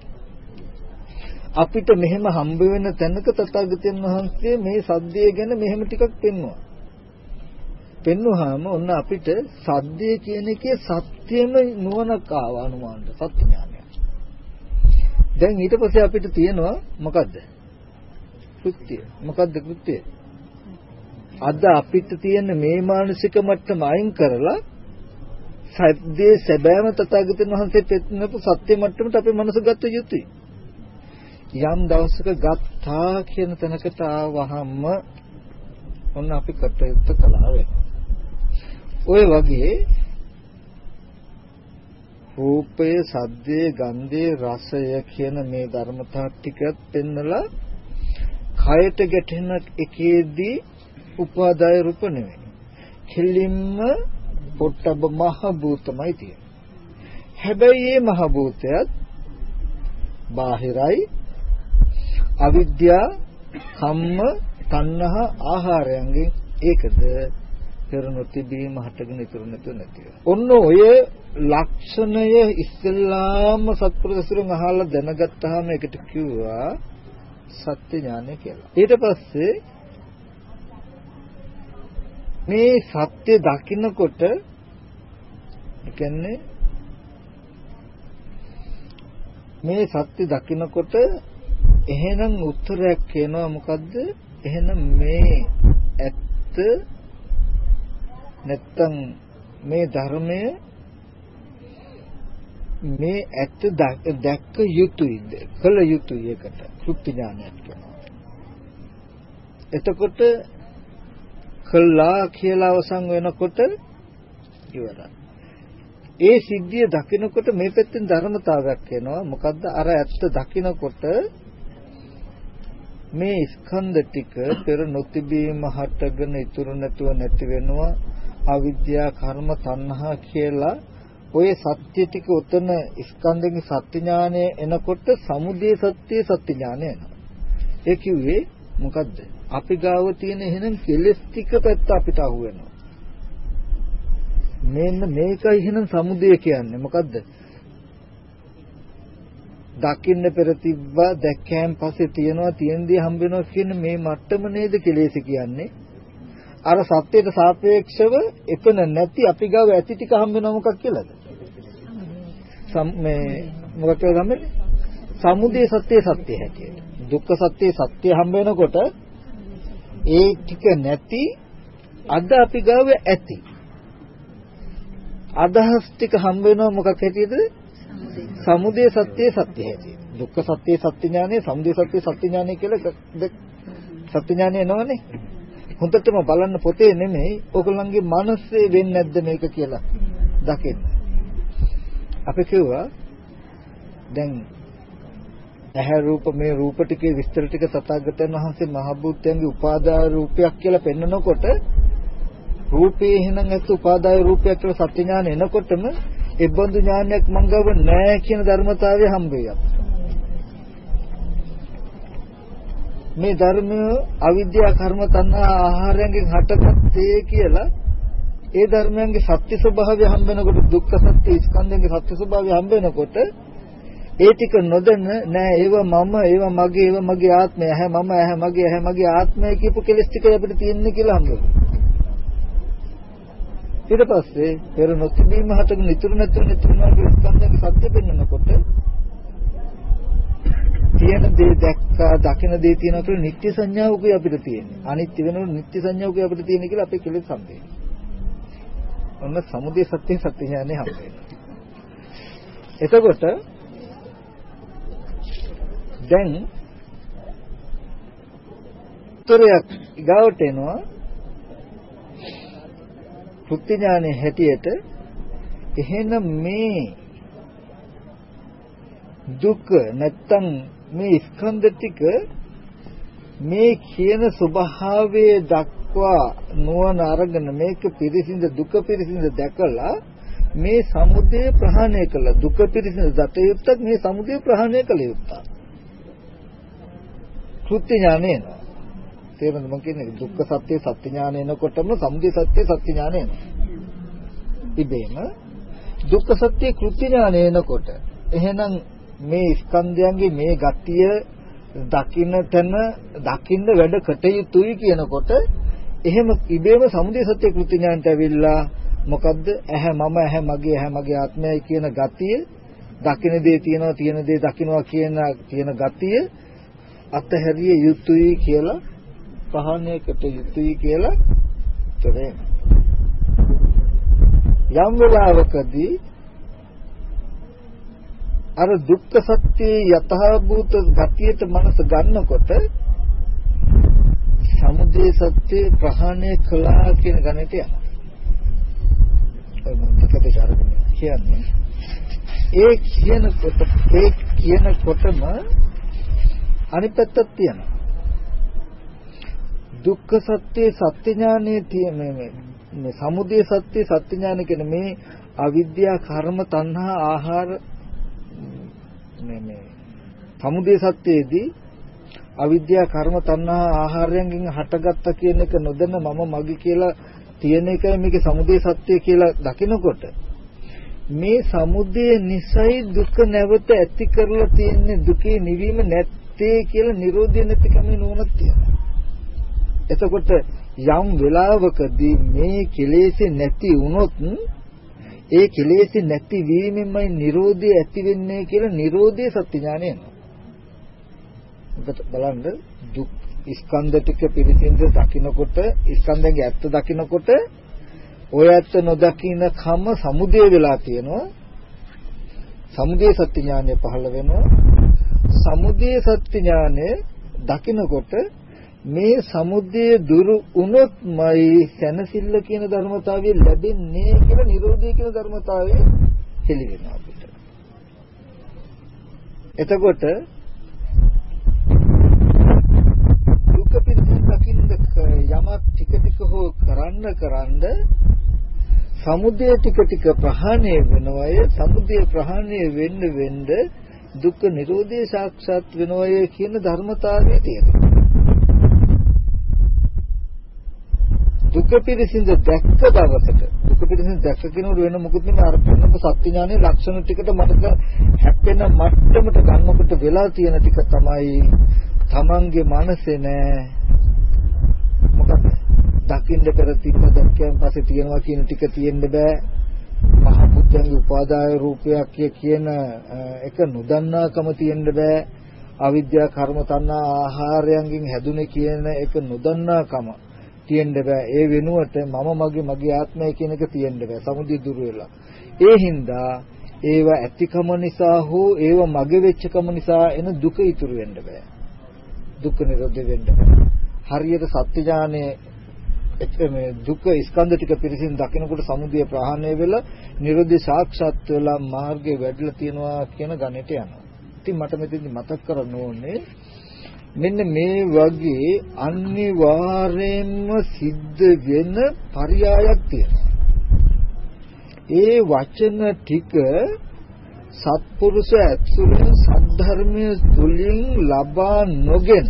අපිට මෙහෙම හම්බ වෙන තැනක තථාගතයන් වහන්සේ මේ සද්දය ගැන මෙහෙම ටිකක් පෙන්වුවා. පෙන්වුවාම ඔන්න අපිට සද්දය කියන එකේ සත්‍යෙම නුවණක් ආවා අනුමානට සත්‍ය ඥානය. දැන් ඊට පස්සේ අපිට තියෙනවා මොකද්ද? කෘත්‍ය. මොකද්ද කෘත්‍ය? අද අපිට තියෙන මේ මානසික මට්ටම අයින් කරලා සද්දේ සැබෑම තථාගතයන් වහන්සේ පෙන්නපු සත්‍ය මට්ටමට අපේ මනස ගත යුතුයි. යම් දවසක ගත්තා කියන තැනකට ආවහම ඔන්න අපි කටයුත්ත කළා වෙනවා. ඔය වගේ රූපය, සද්දේ, ගන්ධේ, රසය කියන මේ ධර්මතා ටිකත් පෙන්නලා කයට ගැටෙන එකේදී උපාදාය රූප නෙවෙයි. කෙලින්ම පොට්ටබ්බ මහ භූතමයි තියෙන්නේ. හැබැයි මේ මහ භූතයත් බාහිරයි අවිද්‍යා කම්ම තණ්හා ආහාරයන්ගෙන් ඒකද කරනු තිබීම හටගෙන ඉතුරු නැතුව නැතිව. ඔන්න ඔය ලක්ෂණය ඉස්සෙල්ලාම සත්පුරුෂයන් අහලා දැනගත්තාම ඒකට කිව්වා සත්‍ය ඥානය කියලා. ඊට පස්සේ මේ සත්‍ය දකින්නකොට කියන්නේ මේ සත්‍ය දකින්නකොට එහෙනම් උත්තරයක් එනවා මොකද්ද? එහෙනම් මේ ඇත්ත නැත්තම් මේ ධර්මය මේ ඇත්ත දැක්ක යුතුයද? කළ යුතුය ඒකට. කෘත්‍ය ඥානයක් කියනවා. එතකොට කළා කියලා අවසන් වෙනකොට ඉවරයි. ඒ සිද්ධිය දකිනකොට මේ පැත්තෙන් ධර්මතාවයක් එනවා. මොකද්ද? අර ඇත්ත දකිනකොට මේ ස්කන්ධ ටික පෙර නොතිබීම හටගෙන ඉතුරු නැතුව නැති වෙනවා. අවිද්‍යා කර්ම තණ්හා කියලා ඔය සත්‍ය ටික උතන ස්කන්ධගේ සත්‍ය ඥානය එනකොට සමුදය සත්‍ය සත්‍ය ඥානය එනවා. ඒ කිව්වේ මොකද්ද? අපි ගාව තියෙන එහෙනම් කෙලස් ටික පැත්ත අපිට අහු වෙනවා. මෙන්න මේකයි එහෙනම් සමුදය කියන්නේ මොකද්ද? දකින්න පෙර තිබ්බා දැක්කයන් පස්සේ තියනවා තියෙන්දී හම්බ වෙනවා කියන මේ මට්ටම නේද කෙලෙස් කියන්නේ? අර සත්‍යයට සාපේක්ෂව එතන නැති අපි ගාව ඇති ටික හම්බ වෙනවා මොකක් කියලාද? මේ මොකක්ද ගම්මේ? සමුදය සත්‍ය සත්‍ය හැටියට. දුක්ඛ සත්‍ය සත්‍ය හම්බ වෙනකොට ඒ ටික නැති අද අපි ගාව ඇති. අදහස් ටික හම්බ වෙනවා මොකක් හැටියද? සමුදය සත්‍ය සත්‍ය හැටියට. දුක්ඛ සත්‍ය සත්‍ය ඥානෙ, සමුදය සත්‍ය සත්‍ය ඥානෙ කියලා සත්‍ය ඥානෙ එනවනේ. හොඳටම බලන්න පොතේ නෙමෙයි ඕගොල්ලන්ගේ මනසේ වෙන්නේ නැද්ද මේක කියලා දකින්න. අපි කිව්වා දැන් ඇහැ රූප මේ රූප ටිකේ විස්තර ටික තථාගතයන් වහන්සේ මහ බුද්ධයන්ගේ උපාදාය රූපයක් කියලා පෙන්නනකොට රූපේ එහෙනම් ඇත්ත උපාදාය රූපයක් කියලා සත්‍ය ඥාන එනකොටම ඒ බඳු ඥානයක් මංගව නැහැ කියන ධර්මතාවය හම්බ මේ ධර්මය අවිද්‍යා කර්ම තණ්හා ආහාරයෙන් හටගත්තේ කියලා ඒ ධර්මයන්ගේ සත්‍ය ස්වභාවය හම්බ වෙනකොට දුක්ඛ සත්‍ය ස්කන්ධයන්ගේ සත්‍ය ස්වභාවය හම්බ වෙනකොට ඒ ටික නොදැන නෑ ඒව මම ඒව මගේ ඒව මගේ ආත්මය ඇහැ මම ඇහැ මගේ ඇහැ මගේ ආත්මය කියපු කෙලස් ටික අපිට තියෙන්නේ කියලා හම්බ ඊට පස්සේ පෙර නොතිබීම හටගෙන නිතර නැතර නිතරම ස්කන්ධයන්ගේ සත්‍ය පෙන්වනකොට තියෙන දේ දැක්කා දකින දේ තියෙනවා කියලා නිත්‍ය සංඥාවකුයි අපිට තියෙන්නේ. අනිත්‍ය වෙනකොට නිත්‍ය සංඥාවකුයි අපිට තියෙන්නේ කියලා අපේ කෙලෙස් හම්බ වෙනවා. ඔන්න සමුදය සත්‍ය සත්‍ය ඥානේ හම්බ වෙනවා. එතකොට දැන් උත්තරයක් ඊගාවට එනවා. කෘත්‍ය ඥානයේ හැටියට එහෙනම් මේ දුක නැත්තම් මේ ස්කන්ධ ටික මේ කියන ස්වභාවයේ දක්වා නුවණ අරගෙන මේක පිරිසිඳ දුක පිරිසිඳ දැකලා මේ සමුදය ප්‍රහාණය කළ. දුක පිරිසිඳ දත යුත්තක් මේ සමුදය ප්‍රහාණය කළ යුත්තක්. කෘත්‍ය ඥානය එනවා. තේරෙනවද මම කියන්නේ දුක්ඛ සත්‍ය සත්‍ය ඥානය එනකොටම සමුදය සත්‍ය සත්‍ය ඥානය එනවා. ඉබේම දුක්ඛ සත්‍ය කෘත්‍ය ඥානය එනකොට එහෙනම් මේ ස්කන්ධයන්ගේ මේ ගතිය දකින්න තැන දකින්න වැඩ කටයුතුයි කියනකොට එහෙම ඉබේම සමුදය සත්‍ය කෘත්‍ය ඥානට ඇවිල්ලා මොකද්ද ඇහැ මම ඇහැ මගේ ඇහැ මගේ ආත්මයයි කියන ගතිය දකින දේ තියනවා තියෙන දේ දකින්නවා කියන තියෙන ගතිය අතහැරිය යුතුයි කියලා පහණයකට යුතුයි කියලා උත්තරේ යම් වෙලාවකදී අර දුක්ඛ සත්‍යයේ යථාභූත ගතියට මනස ගන්නකොට සමුදය සත්‍ය ප්‍රහාණය කළා කියන ගණිතය යනවා. ඔය මොකක්ද කියන්නේ? ඒ කියනකොට ඒ කියනකොටම අනිත් පැත්තක් තියෙනවා. දුක්ඛ සත්‍ය සත්‍ය ඥානයේ තියෙන මේ මේ සමුදය සත්‍ය සත්‍ය ඥාන කියන මේ අවිද්‍යා කර්ම තණ්හා ආහාර මේ මේ සමුදය සත්‍යයේදී අවිද්‍යා කර්ම තණ්හා ආහාරයෙන් හටගත්ත කියන එක නොදැන මම මගේ කියලා තියෙන එකයි මේකේ සමුදය සත්‍ය කියලා දකිනකොට මේ සමුදය නිසයි දුක නැවත ඇති කරලා තියෙන්නේ දුකේ නිවීම නැත් නැත්තේ කියලා Nirodha නැතිකම නුවණක් තියෙනවා. එතකොට යම් වෙලාවකදී මේ කෙලෙසේ නැති වුණොත් ඒ කෙලෙසේ නැති වීමෙන්මයි Nirodha ඇති වෙන්නේ කියලා Nirodha සත්‍ය ඥානය එනවා. බලන්න දුක් ස්කන්ධ ටික පිළිසින්ද දකින්නකොට ස්කන්ධයන්ගේ ඇත්ත දකින්නකොට ඔය ඇත්ත නොදකින්න කම සමුදේ වෙලා තියෙනවා සමුදේ සත්‍ය ඥානය පහළ වෙනවා සමුදය සත්‍ය ඥානය දකිනකොට මේ සමුදය දුරු වුණොත්මයි සැනසෙල්ල කියන ධර්මතාවය ලැබෙන්නේ කියලා නිරෝධය කියන ධර්මතාවය හෙළි වෙනවා අපිට. එතකොට දුක පිළිසින් දකින්න යමක් ටික ටික හෝ කරන්න කරන්න සමුදය ටික ටික ප්‍රහාණය වෙනවය සමුදය ප්‍රහාණය වෙන්න වෙන්න දුක්ඛ නිරෝධය සාක්ෂාත් වෙනවය කියන ධර්මතාවය තියෙනවා. දුක පිරිසිඳ දැක්ක දවසට දුක පිරිසිඳ දැක්ක කෙනෙකුට වෙන මොකුත් නෙමෙයි අර පෙන්නප සත්‍ය ඥානයේ ලක්ෂණ ටිකට මතක හැප්පෙන මට්ටමට ගන්නකොට වෙලා තියෙන ටික තමයි තමන්ගේ මනසේ නෑ මොකද දකින්න පෙර තිබ්බ දැක්කයන් පස්සේ තියෙනවා කියන ටික තියෙන්න බෑ මහ පුත්‍රයන්ගේ උපාදාය රූපයක් කියන එක නොදන්නාකම තියෙන්න බෑ අවිද්‍යා කර්ම තණ්හා ආහාරයෙන් හැදුනේ කියන එක නොදන්නාකම තියෙන්න බෑ. ඒ වෙනුවට මම මගේ මගේ ආත්මය කියන එක තියෙන්න බෑ. සමුදය දුර වෙලා. ඒ හින්දා ඒව ඇතිකම නිසා හෝ ඒව මගේ වෙච්චකම නිසා එන දුක ඉතුරු වෙන්න බෑ. දුක් නිරෝධ වෙන්න බෑ. හරියට සත්‍ය ඥානයේ මේ දුක ස්කන්ධ ටික පිරිසින් දකිනකොට සමුදය ප්‍රහාණය වෙලා නිරෝධය සාක්ෂාත් වෙලා මාර්ගය වැඩිලා තියෙනවා කියන ගණිතය යනවා. ඉතින් මට මෙතෙන්දි මතක් කරන්න ඕනේ මෙන්න මේ වගේ අනිවාර්යයෙන්ම සිද්ධ වෙන පරයයක් තියෙනවා. ඒ වචන ටික සත්පුරුෂ ඇතුළු සද්ධර්මයේ තුලින් ලබා නොගෙන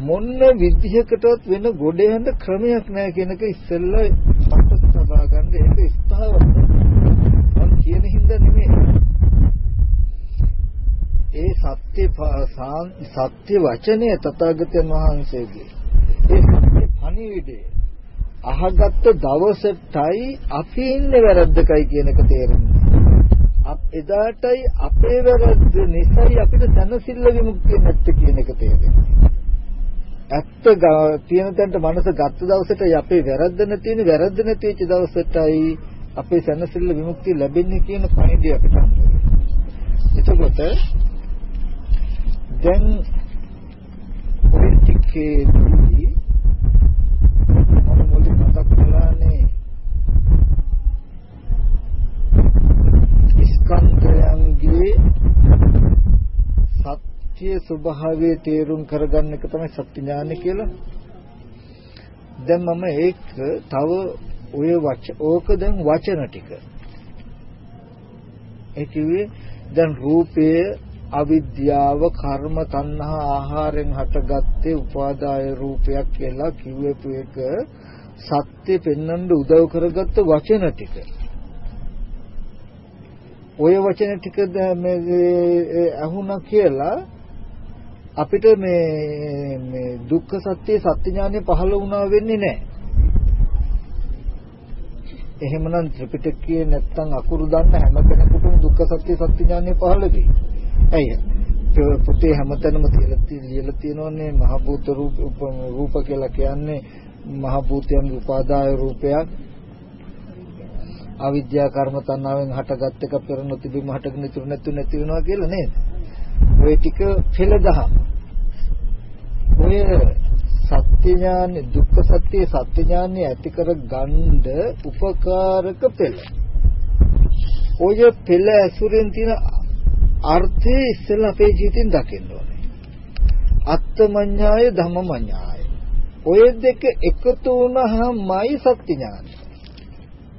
මොන්න විදිහකටවත් වෙන ගොඩ යන ක්‍රමයක් නැහැ කියන එක ඉස්සෙල්ලා මතක තබා ගන්න ඒක ස්ථාවර. මම කියන හින්දා නෙමෙයි. ඒ සත්‍ය සත්‍ය වචනය තථාගතයන් වහන්සේගේ ඒ සත්‍ය පණිවිඩය අහගත්ත දවසටයි අපි ඉන්නේ වැරද්දකයි කියන එක තේරෙන්නේ. අප එදාටයි අපේ වැරද්ද නිසායි අපිට සනසිල්ල විමුක්තිය නැත්තේ කියන එක තේරෙන්නේ. ඇත්ත තියෙන තැනට මනස ගත්ත දවසටයි අපේ වැරද්ද නැති වැරද්ද නැති වෙච්ච දවසටයි අපේ සනසිල්ල විමුක්තිය ලැබෙන්නේ කියන පණිවිඩය අපිට එතකොට දැන් ඔය ටිකේදී මම මුලින් මතක් කළානේ ස්කන්ධයන්ගේ සත්‍ය ස්වභාවය තේරුම් කරගන්න එක තමයි සත්‍ය ඥානය කියලා. දැන් මම ඒක තව ඔය වච ඕක දැන් වචන ටික. ඒ කිව්වේ දැන් රූපය අවිද්‍යාව කර්ම තණ්හා ආහාරයෙන් හටගත්තේ උපාදාය රූපයක් කියලා කිව්වපු එක සත්‍ය පෙන්වන්න උදව් කරගත්ත වචන ටික. ඔය වචන ටික මේ අහුණා කියලා අපිට මේ මේ දුක්ඛ සත්‍ය සත්‍ය ඥානෙ පහළ වුණා වෙන්නේ නැහැ. එහෙමනම් ත්‍රිපිටකයේ නැත්තම් අකුරු දන්න හැම කෙනෙකුටම දුක්ඛ සත්‍ය සත්‍ය ඥානෙ පහළ වෙයි. ඇයි? පොතේ හැමතැනම ලියලා තියෙනවනේ මහ භූත රූප රූප කියලා කියන්නේ මහ භූතයන් උපාදාය රූපයක් අවිද්‍යා කර්ම තණ්හාවෙන් හටගත් එක පෙර නොතිබීම හටගෙන ඉතුරු නැතු නැති වෙනවා කියලා නේද? ওই ටික පෙළදහ. ඔය සත්‍ය ඥාන දුක්ඛ සත්‍ය සත්‍ය ඥානෙ ඇති කර ගන්න උපකාරක පෙළ. ඔය පෙළ ඇසුරෙන් තියෙන අර්ථය ඉස්සෙල්ලා අපේ ජීවිතෙන් දකින්න ඕනේ. අත්තමඤ්ඤාය ධම්මමඤ්ඤාය. ඔය දෙක එකතු වුණාමයි සත්‍ය ඥානය.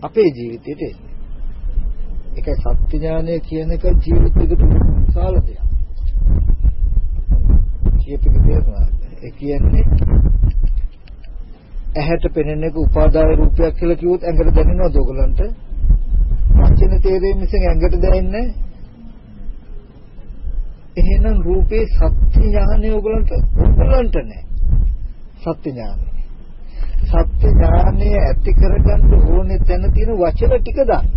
අපේ ජීවිතේට එන්නේ. ඒකයි සත්‍ය ඥානය කියන එක ජීවිතයකට විශාල දෙයක්. කියපිට තේරුණා. ඒ කියන්නේ ඇහැට පෙනෙන එක උපාදාය රූපයක් කියලා කිව්වොත් ඇඟට දැනෙනවද ඔයගලන්ට? වචන තේරෙන්නේ මිසක ඇඟට දැනෙන්නේ නැහැ. එහෙනම් රූපේ සත්‍ය ඥානය ඔයගලන්ට ඔයගලන්ට නැහැ. සත්‍ය ඥානය. සත්‍ය ඥානය ඇති කරගන්න ඕනේ තැන තියෙන වචන ටික දාන්න.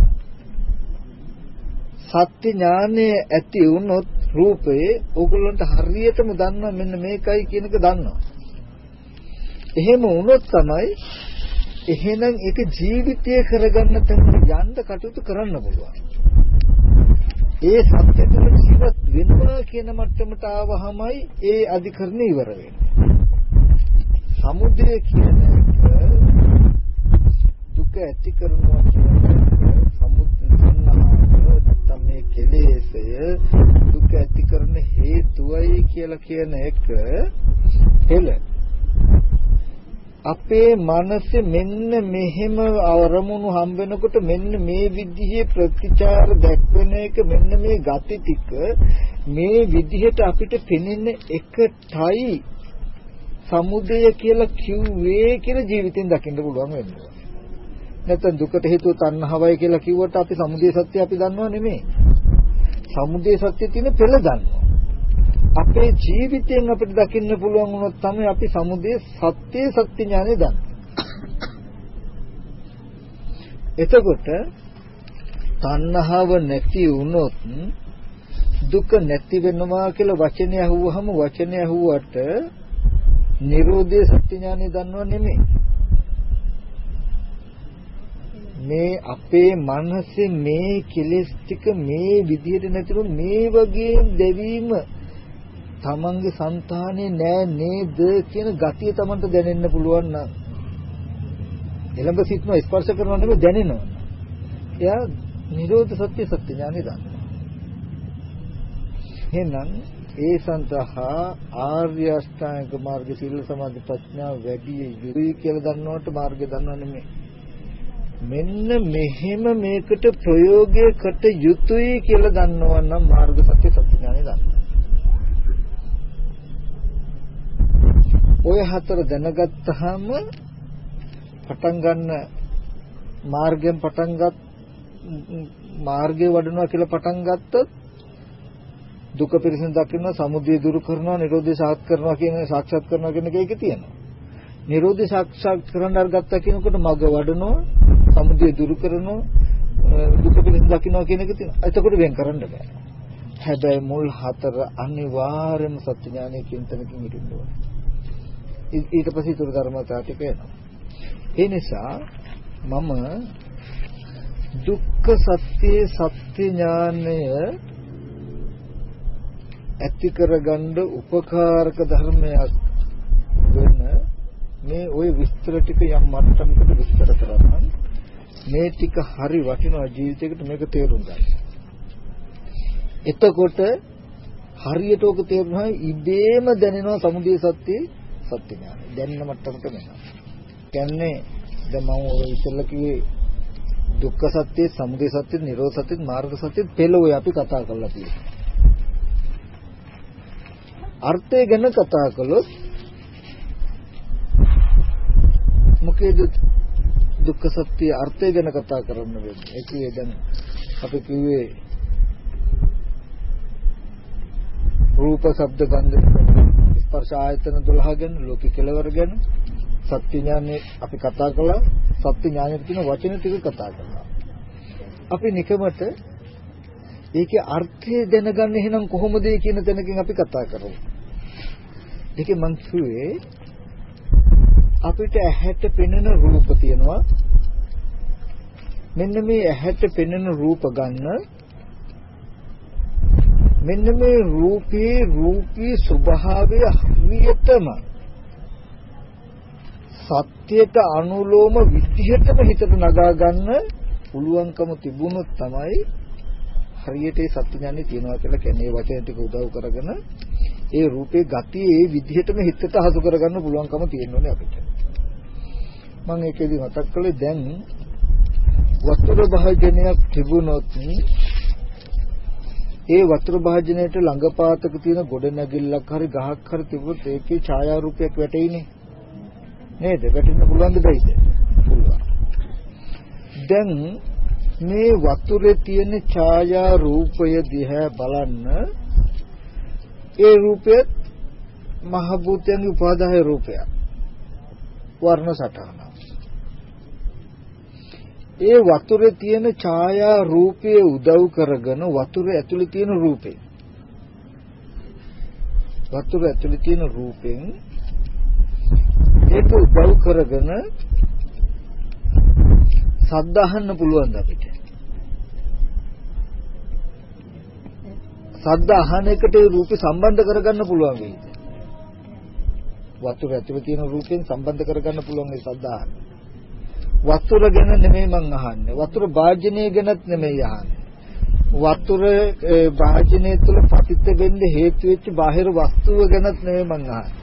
සත්‍ය ඥානය ඇති වුණොත් රූපේ ඕගොල්ලන්ට හරියටම දන්නවා මෙන්න මේකයි කියන එක දන්නවා. එහෙම වුණොත් තමයි එහෙනම් ඒක ජීවිතය කරගන්න තැන යන්න කටයුතු කරන්න පුළුවන්. ඒ සත්‍ය තුළ ජීවත් වෙනවා කියන මට්ටමට ආවහමයි ඒ අධිකරණ ඉවර වෙන්නේ. සමුදය කියන එක දුක ඇති කරනවා කියන සමුදය මේ කෙලෙසය දුක ඇති කරන හේතුවයි කියලා කියන එක හෙළ අපේ මනසේ මෙන්න මෙහෙම අරමුණු හම්බ වෙනකොට මෙන්න මේ විදිහේ ප්‍රතිචාර දැක්වෙන එක මෙන්න මේ gati ටික මේ විදිහට අපිට පෙනෙන එකටයි සමුදය කියලා කිව්වේ කියලා ජීවිතෙන් දකින්න පුළුවන් වෙනවා. නැත්නම් දුකට හේතුව තණ්හාවයි කියලා කිව්වට අපි සමුදය සත්‍ය අපි දන්නව නෙමෙයි. සමුදය සත්‍ය තියෙන පෙළ දන්නවා. අපේ ජීවිතයෙන් අපිට දකින්න පුළුවන් වුණොත් තමයි අපි සමුදේ සත්‍ය සත්‍ය ඥානෙ දන්නේ. එතකොට තණ්හාව නැති වුණොත් දුක නැති වෙනවා කියලා වචනය අහුවහම වචනය අහුවට නිරෝධයේ සත්‍ය ඥානෙ දන්නව නෙමෙයි. මේ අපේ මනසේ මේ කෙලෙස් ටික මේ විදිහට නැතිනම් මේ වගේ දැවීම තමන්ගේ సంతානේ නෑ නේද කියන ගතිය තමන්ට දැනෙන්න පුළුවන් නම් එළඹ සිටන ස්පර්ශ කරනවා නෙමෙයි දැනෙනවා. එයා නිරෝධ සත්‍ය සත්‍ය ඥානෙ දන්නවා. එහෙනම් ඒ සඳහා ආර්ය අෂ්ටාංග මාර්ග සීල සමාධි ප්‍රඥා වැඩි යුතුයි කියලා දන්නවට මාර්ගය දන්නව නෙමෙයි. මෙන්න මෙහෙම මේකට ප්‍රයෝගයකට යුතුයි කියලා දන්නවා නම් මාර්ග සත්‍ය සත්‍ය ඥානෙ දන්නවා. ඔය හතර දැනගත්තාම පටන් ගන්න මාර්ගයෙන් පටන් ගත් මාර්ගය වඩනවා කියලා පටන් ගත්තොත් දුක පිරිසිදු දකින්න සමුදය දුරු කරනවා නිරෝධය සාක්ෂාත් කරනවා කියන සාක්ෂාත් කරනවා කියන එක ඒකේ තියෙනවා. නිරෝධය සාක්ෂාත් කරන්න අරගත්තා කියනකොට මග වඩනවා සමුදය දුරු කරනවා දුක පිරිසිදු දකින්නවා කියන එක තියෙනවා. එතකොට වෙන් කරන්න බෑ. හැබැයි මුල් හතර අනිවාර්යම සත්‍ය ඥානයකින් තනකින් ඉන්න ඕනේ. ඊට පස්සේ ඊතර ධර්මතා ටික එනවා. ඒ නිසා මම දුක්ඛ සත්‍ය සත්‍ය ඥානය ඇති කරගන්න උපකාරක ධර්මයක් වෙන මේ ওই විස්තර ටික යම් මට්ටමකට විස්තර කරනවා මේ ටික හරි වටිනවා ජීවිතයකට මේක තේරුම් ගන්න. එතකොට හරියට ඕක තේරුණා ඉබේම දැනෙනවා සමුදය සත්‍ය සත්‍ය ඥානය. දැනෙන මට්ටමට මෙනවා. කියන්නේ දැන් මම ඔය ඉස්සෙල්ලා කිව්වේ දුක්ඛ සත්‍ය, සමුදය සත්‍ය, නිරෝධ සත්‍ය, මාර්ග සත්‍ය පෙළ ඔය අපි කතා කරලා තියෙනවා. අර්ථය ගැන කතා කළොත් මොකේද දුක්ඛ සත්‍ය අර්ථය ගැන කතා කරන්න වෙන්නේ. ඒ කියේ දැන් අපි කිව්වේ රූප, ශබ්ද, ගන්ධ, ස්පර්ශ ආයතන 12 ගැන, ලෝක කෙලවර ගැන සත්‍ය ඥානෙ අපි කතා කළා. සත්‍ය ඥානෙට තියෙන වචන ටික කතා කළා. අපි නිකමට ඒකේ අර්ථය දැනගන්න එහෙනම් කොහොමද කියන තැනකින් අපි කතා කරමු. ඒකේ මං කිව්වේ අපිට ඇහැට පෙනෙන රූප තියෙනවා. මෙන්න මේ ඇහැට පෙනෙන රූප ගන්න මෙන්න මේ රූපේ රූපී ස්වභාවය හරියටම සත්‍යයට අනුලෝම විදිහටම හිතට නගා ගන්න පුළුවන්කම තිබුණොත් තමයි හරියට ඒ සත්‍ය ඥානෙ තියනවා කියලා කියන්නේ වචන ටික උදව් කරගෙන ඒ රූපේ ගතිය ඒ විදිහටම හිතට හසු කරගන්න පුළුවන්කම තියෙනෝනේ අපිට. මම ඒකෙදි මතක් කළේ දැන් වතුර භාජනයක් තිබුණොත් ඒ වතුර භාජනයට ළඟපාතක තියෙන ගොඩ නැගිල්ලක් හරි ගහක් හරි තිබුණොත් ඒකේ ඡායාරූපයක් වැටෙයිනේ. නේද? වැටෙන්න පුළුවන්ද බැයිද? පුළුවන්. දැන් මේ වතුරේ තියෙන ඡායා රූපය දිහා බලන්න ඒ රූපය මහ භූතයන්ගේ උපාදාය රූපයක් වර්ණ සටහන ඒ වතුරේ තියෙන ඡායා රූපයේ උදව් කරගෙන වතුර ඇතුලේ තියෙන රූපේ වතුර ඇතුලේ තියෙන රූපෙන් ඒක උදව් කරගෙන සද්ද අහන්න පුළුවන් අපිට. සද්ද අහන එකට ඒ රූපේ සම්බන්ධ කරගන්න පුළුවන් වෙයි. වතුර ඇතුලේ තියෙන රූපෙන් සම්බන්ධ කරගන්න පුළුවන් ඒ සද්ද අහන්න. වතුර ගැන නෙමෙයි මං අහන්නේ. වතුර වාජනය ගැනත් නෙමෙයි අහන්නේ. වතුර වාජනය තුළ පතිත වෙන්න හේතු වෙච්ච බාහිර වස්තුව ගැනත් නෙමෙයි මං අහන්නේ.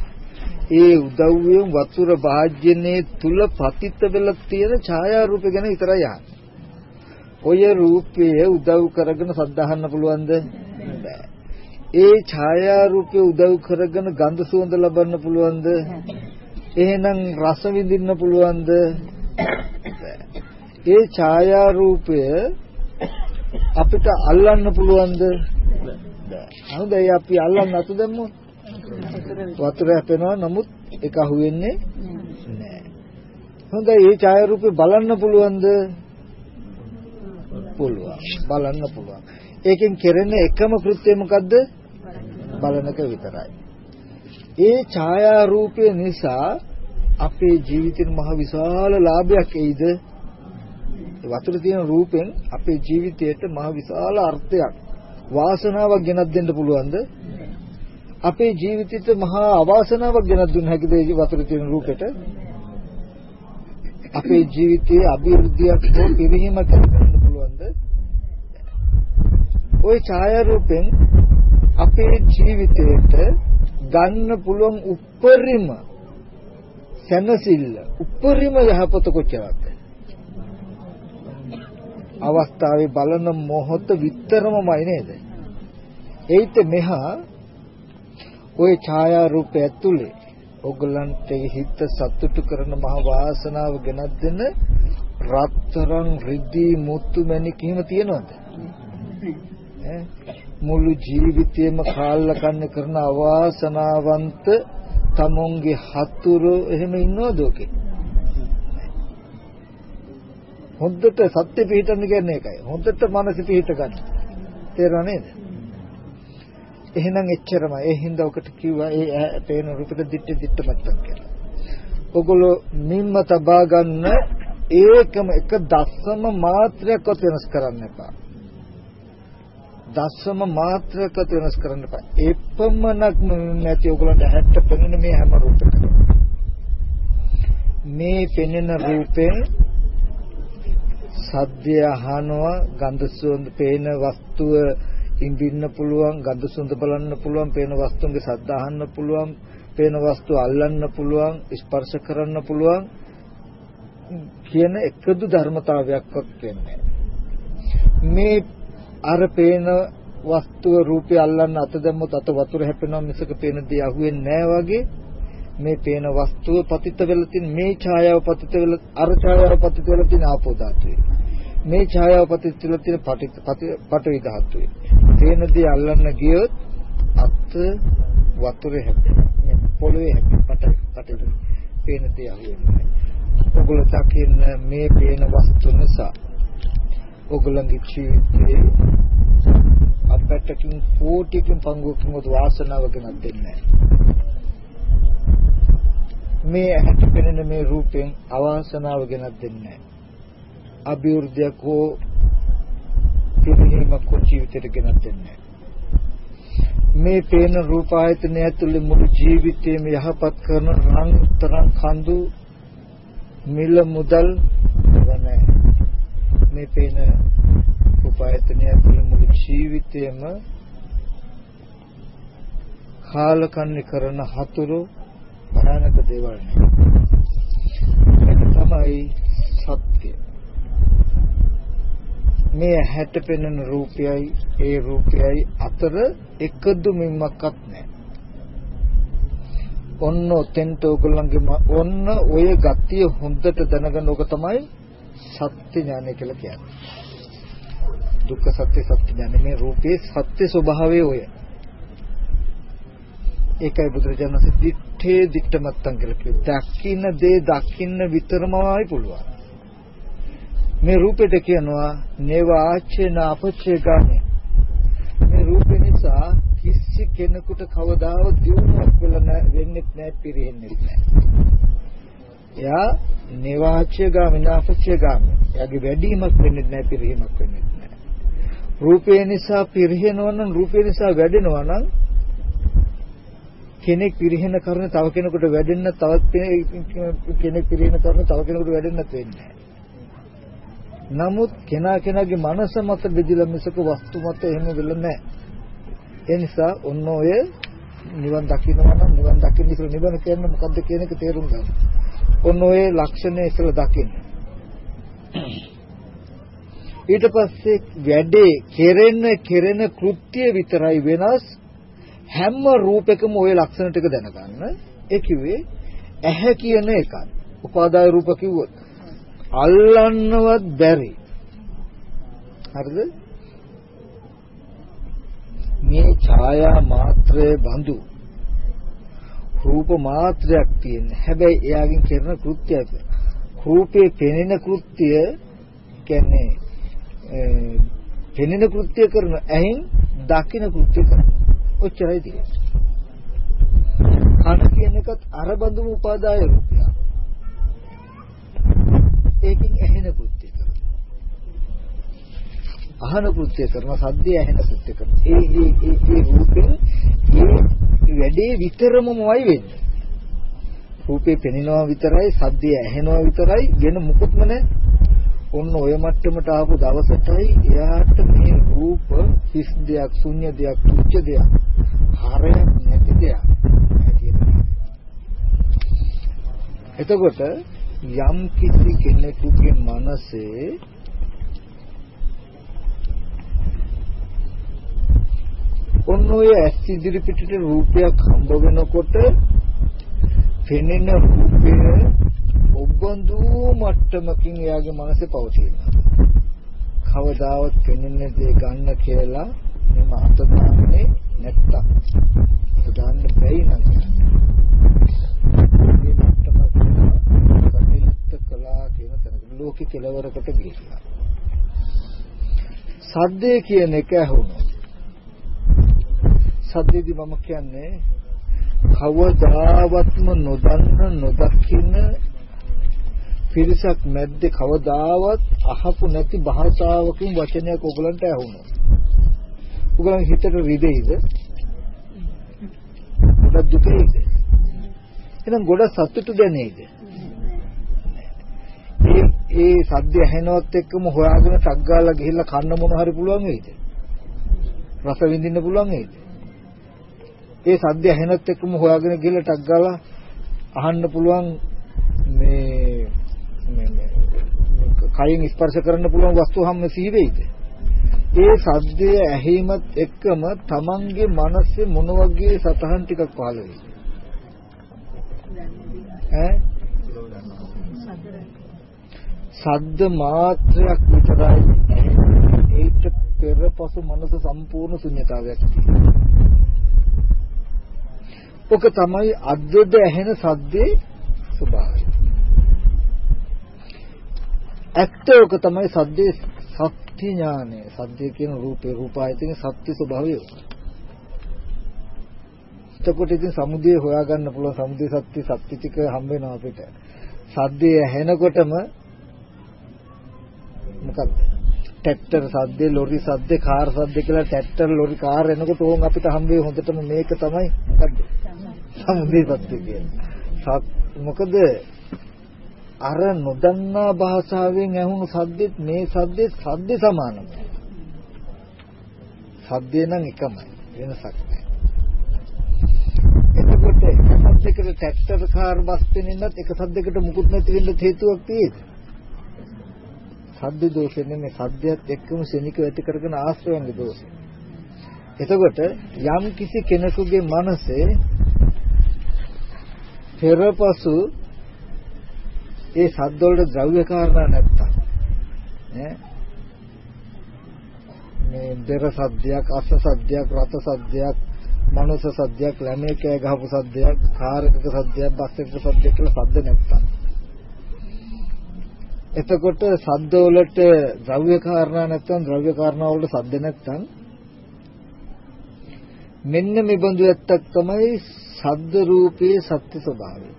ඒ උදව්වෙන් වතුර වාජ්‍යනේ තුල පතිත වෙලා තියෙන ඡායා රූප ගැන විතරයි අහන්නේ. ඔය රූපය උදව් කරගෙන සද්ධාහන්න පුළුවන්ද? බෑ. ඒ ඡායා රූපය උදව් කරගෙන ගන්ධ සුවඳ ලබන්න පුළුවන්ද? එහෙනම් රස විඳින්න පුළුවන්ද? ඒ ඡායා රූපය අපිට අල්ලන්න පුළුවන්ද? බෑ. හරිද? අපි අල්ලන්න අත දැම්මොත් වතුර හැපෙනවා නමුත් ඒක අහුවෙන්නේ නැහැ. හොඳයි මේ ඡායාරූපේ බලන්න පුළුවන්ද? පුළුවන්. බලන්න පුළුවන්. ඒකෙන් කෙරෙන එකම කෘත්‍යය මොකද්ද? බලනක විතරයි. ඒ ඡායා රූපය නිසා අපේ ජීවිතේ මහ විශාල ලාභයක් එයිද? වතුර තියෙන රූපෙන් අපේ ජීවිතයට මහ විශාල අර්ථයක් වාසනාවක් ගෙනත් දෙන්න පුළුවන්ද? අපේ ජීවිතයට මහා අවාසනාවක් ගෙනත් දුන්න හැකිද වතුර තියෙන රූපෙට? අපේ ජීවිතයේ අභිවෘද්ධියක් හෝ පිරිහීමක් කරගන්න පුළුවන්ද? ওই ඡායාරූපෙන් අපේ ජීවිතයට ගන්න පුළුවන් උප්පරිම සැනසෙල්ල උප්පරිම යහපත කොච්චරද? අවස්ථාවේ බලන මොහොත විතරමයි නේද? ඒිට මෙහා ওই ඡායාරූපය ඇතුලේ ඔගලන්ට හිත සතුටු කරන මහ වාසනාව ගෙනත් දෙන රත්තරන් රිදී මුතු මැණිකීම තියනවද මුළු ජීවිතේම කාලකන්ණි කරන අවාසනාවන්ත තමුන්ගේ හතුරු එහෙම ඉන්නවද ඔකේ හොද්දට සත්‍ය පිහිටන්න කියන්නේ ඒකයි හොද්දට මනස පිහිට ගන්න තේරුණා නේද එහෙනම් එච්චරමයි. ඒ හින්දා ඔකට කිව්වා ඒ පේන රූපෙට දිට්ටි දිට්ට මත්තම් කියලා. ඔගොල්ලෝ මිම්ම තබා ගන්න ඒකම එක දස්සම මාත්‍රයක්වත් වෙනස් කරන්න එපා. දස්සම මාත්‍රයක්වත් වෙනස් කරන්න එපා. එපමණක්ම නැති ඔයගොල්ලන්ට හැට්ට පෙනෙන මේ හැම රූපයකම. මේ පෙනෙන රූපෙන් සද්දය අහනවා ගන්ධ සුවඳ පේන වස්තුව ඉඳින්න පුළුවන්, ගඳ සුවඳ බලන්න පුළුවන්, පේන වස්තුන්ගේ ශබ්ද අහන්න පුළුවන්, පේන වස්තු අල්ලන්න පුළුවන්, ස්පර්ශ කරන්න පුළුවන් කියන එකදු ධර්මතාවයක්වත් වෙන්නේ මේ අර පේන වස්තුව රූපය අල්ලන්න අත දැම්මොත් අත වතුර හැපෙනවා මිසක පේන දේ අහුවෙන්නේ නැහැ වගේ මේ පේන වස්තුව පතිත වෙලා තියෙන මේ ඡායාව පතිත වෙලා අර ඡායාව පතිත වෙලා තියෙන ආපෝ ධාතුවේ මේ ඡායාව පතිතුල තියෙන පටවි ධාතුවේ. තේන දේ අල්ලන්න ගියොත් අත් වතුරේ හැපෙනවා. පොළවේ හැපෙන පටවි පේන දේ අහුවෙන්නේ. ඔගොල්ලෝ දකින්න මේ පේන වස්තු නිසා ඔගොල්ලන්ගේ ජීවිතේ අපටකින් කෝටිකින් පංගුවකින් උද වාසනාව ගෙනත් දෙන්නේ මේ ඇහැට පෙනෙන මේ රූපෙන් අවාසනාව ගෙනත් දෙන්නේ නැහැ. අභිවෘද්ධියක් හෝ පිරිහීමක් හෝ ජීවිතයට ගෙනත් දෙන්නේ මේ පේන රූප ආයතනය ඇතුළේ මුළු ජීවිතේම යහපත් කරන රන් තරම් කඳු මිල මුදල් නැහැ මේ පේන රූප ආයතනය ඇතුළේ මුළු ජීවිතේම කාලකන්ණි කරන හතුරු භයානක දේවල් තමයි සත්‍ය මේ හැට පෙනෙන රූපයයි ඒ රූපයයි අතර එකදු මින්මක්වත් නැහැ. ඔන්න ඔතෙන්ට ඕගොල්ලන්ගේ ඔන්න ඔය ගතිය හොඳට දැනගන්න ඕක තමයි සත්‍ය ඥානය කියලා කියන්නේ. දුක්ඛ සත්‍ය සත්‍ය ඥානය මේ රූපේ සත්‍ය ස්වභාවය ඔය. ඒකයි බුදුරජාණන් වහන්සේ දිත්තේ දික්ටමත්තන් කියලා කිව්වේ. දකින්න දේ දකින්න විතරමයි පුළුවන්. මේ රූපෙට කියනවා නේවාචේන අපච්චේ ගාමේ මේ රූපේ නිසා කිසි කෙනෙකුට කවදාවත් දියුණුවක් වෙලා වෙන්නේ නැහැ පිරෙන්නේ නැහැ එයා නේවාචේ ගාමේ නාපච්චේ ගාමේ එයාගේ වැඩිමක් වෙන්නේ නැහැ පිරෙහිමක් වෙන්නේ නැහැ රූපේ නිසා පිරෙහෙනවා නම් රූපේ නිසා වැඩෙනවා නම් කෙනෙක් පිරිහෙන කරුණ තව කෙනෙකුට වැඩෙන්න තවත් කෙනෙක් පිරිහෙන කරුණ තව කෙනෙකුට වැඩෙන්නත් වෙන්නේ නැහැ නමුත් කෙනා කෙනාගේ මනස මත බෙදලා මිසක වස්තු මත එහෙම වෙල නැහැ. ඒ නිසා ඔන්න ඔය නිවන් දකින්නවා නම් නිවන් දකින්න ඉස්සෙල්ලා නිවන කියන්නේ මොකද්ද කියන එක තේරුම් ගන්න. ඔන්න ඔය ලක්ෂණය ඉස්සෙල්ලා දකින්න. ඊට පස්සේ වැඩේ කෙරෙන කෙරෙන කෘත්‍ය විතරයි වෙනස් හැම රූපයකම ওই ලක්ෂණ ටික දැනගන්න. ඒ කිව්වේ ඇහැ කියන එකත්. උපාදාය රූප කිව්වොත් අල්ලන්නවත් බැරි. හරිද? මේ ඡායා මාත්‍රයේ බඳු රූප මාත්‍රයක් තියෙන. හැබැයි එයාගෙන් කරන කෘත්‍යයක්. රූපේ පෙනෙන කෘත්‍ය කියන්නේ පෙනෙන කෘත්‍ය කරන ඇහෙන් දකින කෘත්‍ය කරන. ඔච්චරයි තියෙන්නේ. කන කියන එකත් අර බඳුම උපාදාය රූපය. ඒකෙන් ඇහෙන කෘත්‍ය කරනවා. අහන කෘත්‍ය කරනවා සද්දේ ඇහෙන කෘත්‍ය කරනවා. ඒ ඒ ඒ ඒ රූපෙන් ඒ වැඩේ විතරමමයි වෙන්නේ. රූපේ පෙනෙනවා විතරයි සද්දේ ඇහෙනවා විතරයි වෙන මුකුත්ම නැහැ. ඔන්න ඔය මට්ටමට ආපු දවසටයි එයාට මේ රූප හිස් දෙයක් ශුන්‍ය දෙයක් තුච්ච දෙයක් හරයක් නැති දෙයක් එතකොට යම් කිසි කෙනෙකුගේ මනසේ ඔන්න ඔය ඇස් ඉදිරි පිටට රූපයක් හම්බ වෙනකොට පෙනෙන රූපය ඔබඳු මට්ටමකින් එයාගේ මනසේ පවතිනවා. කවදාවත් පෙනෙන දේ ගන්න කියලා මම අත දාන්නේ නැත්තම්. අත දාන්න බැයි නම් මේ මට්ටම කටයුත්ත කළා කියන තැනක ලෝකෙ කෙලවරකට ගිහිල්ලා. සද්දේ කියන එක ඇහුණා. සද්දේදී මම කියන්නේ කවදාවත්ම නොදන්න නොදකින්න පිරිසක් මැද්දේ කවදාවත් අහපු නැති භාෂාවකින් වචනයක් ඔයගලන්ට ඇහුණා. ඔයගලන් හිතට රිදෙයිද? ගොඩක් දුකයිද? එහෙනම් ගොඩ සතුටු දැනේද? ඒ ඒ සද්ද ඇහෙනවත් එක්කම හොයාගෙන ටක් ගාලා ගිහිල්ලා කන්න මොන හරි පුළුවන් වෙයිද? රස විඳින්න පුළුවන් වෙයිද? ඒ සද්ද ඇහෙනත් එක්කම හොයාගෙන ගිහිල්ලා ටක් ගාලා අහන්න පුළුවන් මේ කයින් ස්පර්ශ කරන්න පුළුවන් වස්තු හැම සිහි වෙයිද? ඒ සද්දය ඇහිමත් එක්කම තමන්ගේ මනසේ මොන වගේ සතහන් ටිකක් පහළ වෙයිද? ඈ සද්ද මාත්‍රයක් විතරයි ඒකට පෙරපසු මනස සම්පූර්ණ ශුන්‍යතාවයක් තියෙනවා. ඔක තමයි අද්දද ඇහෙන සද්දේ ස්වභාවය. ඇත්තක තමයි සද්දේ සත්‍ය ඥානය. සද්දේ කියන රූපේ රූපායතනේ සත්‍ය ස්වභාවය. එතකොට ඉතින් සමුදේ හොයාගන්න පුළුවන් සමුදේ සත්‍ය සත්‍ය ටික හම්බ වෙනවා අපිට. සද්දේ ඇහෙනකොටම මොකක්ද? ට්‍රැක්ටර් සද්දේ, ලොරි සද්දේ, කාර් සද්දේ කියලා ට්‍රැක්ටර්, ලොරි, කාර් එනකොට ඕන් අපිට හම්බෙන්නේ හොඳටම මේක තමයි මොකද්ද? සමුදේ සත්‍ය කියන්නේ. මොකද අර නොදන්නා භාෂාවෙන් ඇහුණු සද්දෙත් මේ සද්දෙත් සද්ද සමානයි. සද්දේ නම් එකමයි වෙනසක් නැහැ. එතකොට එක සද්දයකට ට්‍රැක්ටර් කාර් බස් පෙනෙන්නත් එක සද්දයකට මුකුත් නැති වෙන්න හේතුවක් තියෙද? සද්ද දෝෂෙ නෙමෙයි සද්දයත් එක්කම ශනිකව ඇති කරගෙන ආශ්‍රයන්ගේ දෝෂෙ. එතකොට යම් කිසි කෙනෙකුගේ මනසේ පෙරපසු ඒ සද්ද වලට ද්‍රව්‍ය කාරණා නැත්තම්. ඈ? මේ දෙර සද්දයක් අස්ස සද්දයක් රත සද්දයක් මනුස්ස සද්දයක් ළමේ කෑ ගහපු සද්දයක් කාර් එකක සද්දයක් බස් එකක සද්දයක් කියලා සද්ද නැත්තම්. එතකොට සද්ද වලට ද්‍රව්‍ය කාරණා නැත්තම් ද්‍රව්‍ය කාරණා වලට සද්ද නැත්තම් මෙන්න මේ බඳු ඇත්තක් තමයි සද්ද රූපයේ සත්‍ය ස්වභාවය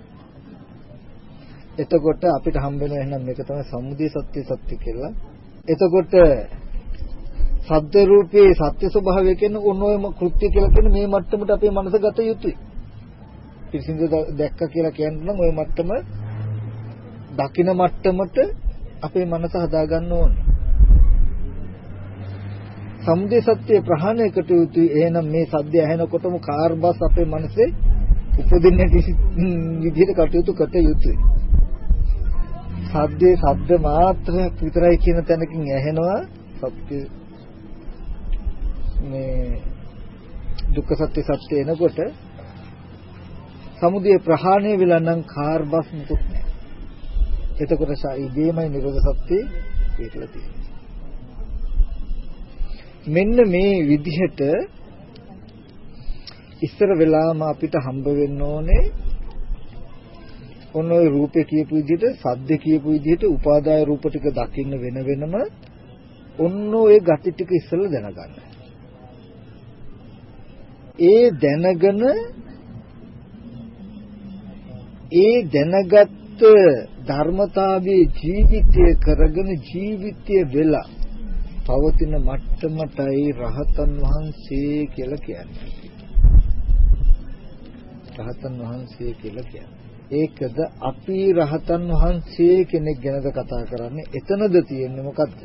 එතකොට අපිට හම්බ වෙන එහෙනම් මේක තමයි සමුදය සත්‍ය සත්‍ය කියලා. එතකොට සද්ද රූපේ සත්‍ය ස්වභාවය කියන ඕනෝම කෘත්‍ය කියලා කියන මේ මට්ටමට අපේ මනස ගත යුතුයි. පිරිසිදු දැක්ක කියලා කියන්නේ නම් ওই මට්ටම දකින මට්ටමට අපේ මනස හදාගන්න ඕනේ. සමුදය සත්‍ය ප්‍රහාණයකට යුතුයි. එහෙනම් මේ සද්ද ඇහෙනකොටම කාර්බස් අපේ මනසේ උපදින්න විදිහට කටයුතු කර යුතුයි. සද්දේ සද්ද මාත්‍රයක් විතරයි කියන තැනකින් ඇහෙනවා සත්‍ය මේ දුක්ඛ සත්‍ය සත්‍ය එනකොට සමුදය ප්‍රහාණය වෙලා නම් කාර්බස් මුකුත් නැහැ. එතකොට ඉබේමයි නිරෝධ සත්‍ය ඒකලා තියෙන්නේ. මෙන්න මේ විදිහට ඉස්සර වෙලාම අපිට හම්බ වෙන්න ඕනේ ඔන්න ඔය රූපේ කියපු විදිහට සද්ද කියපු විදිහට උපාදාය රූප ටික දකින්න වෙන වෙනම ඔන්න ඔය gati ටික ඉස්සෙල්ලා දැනගන්න. ඒ දැනගෙන ඒ දැනගත් ධර්මතාවයේ ජීවිතය කරගෙන ජීවිතය වෙලා පවතින මට්ටමටයි රහතන් වහන්සේ කියලා කියන්නේ. රහතන් වහන්සේ කියලා කියන්නේ. ඒකද අපි රහතන් වහන්සේ කෙනෙක් ගැනද කතා කරන්නේ. එතනද තියෙන්නේ මොකද්ද?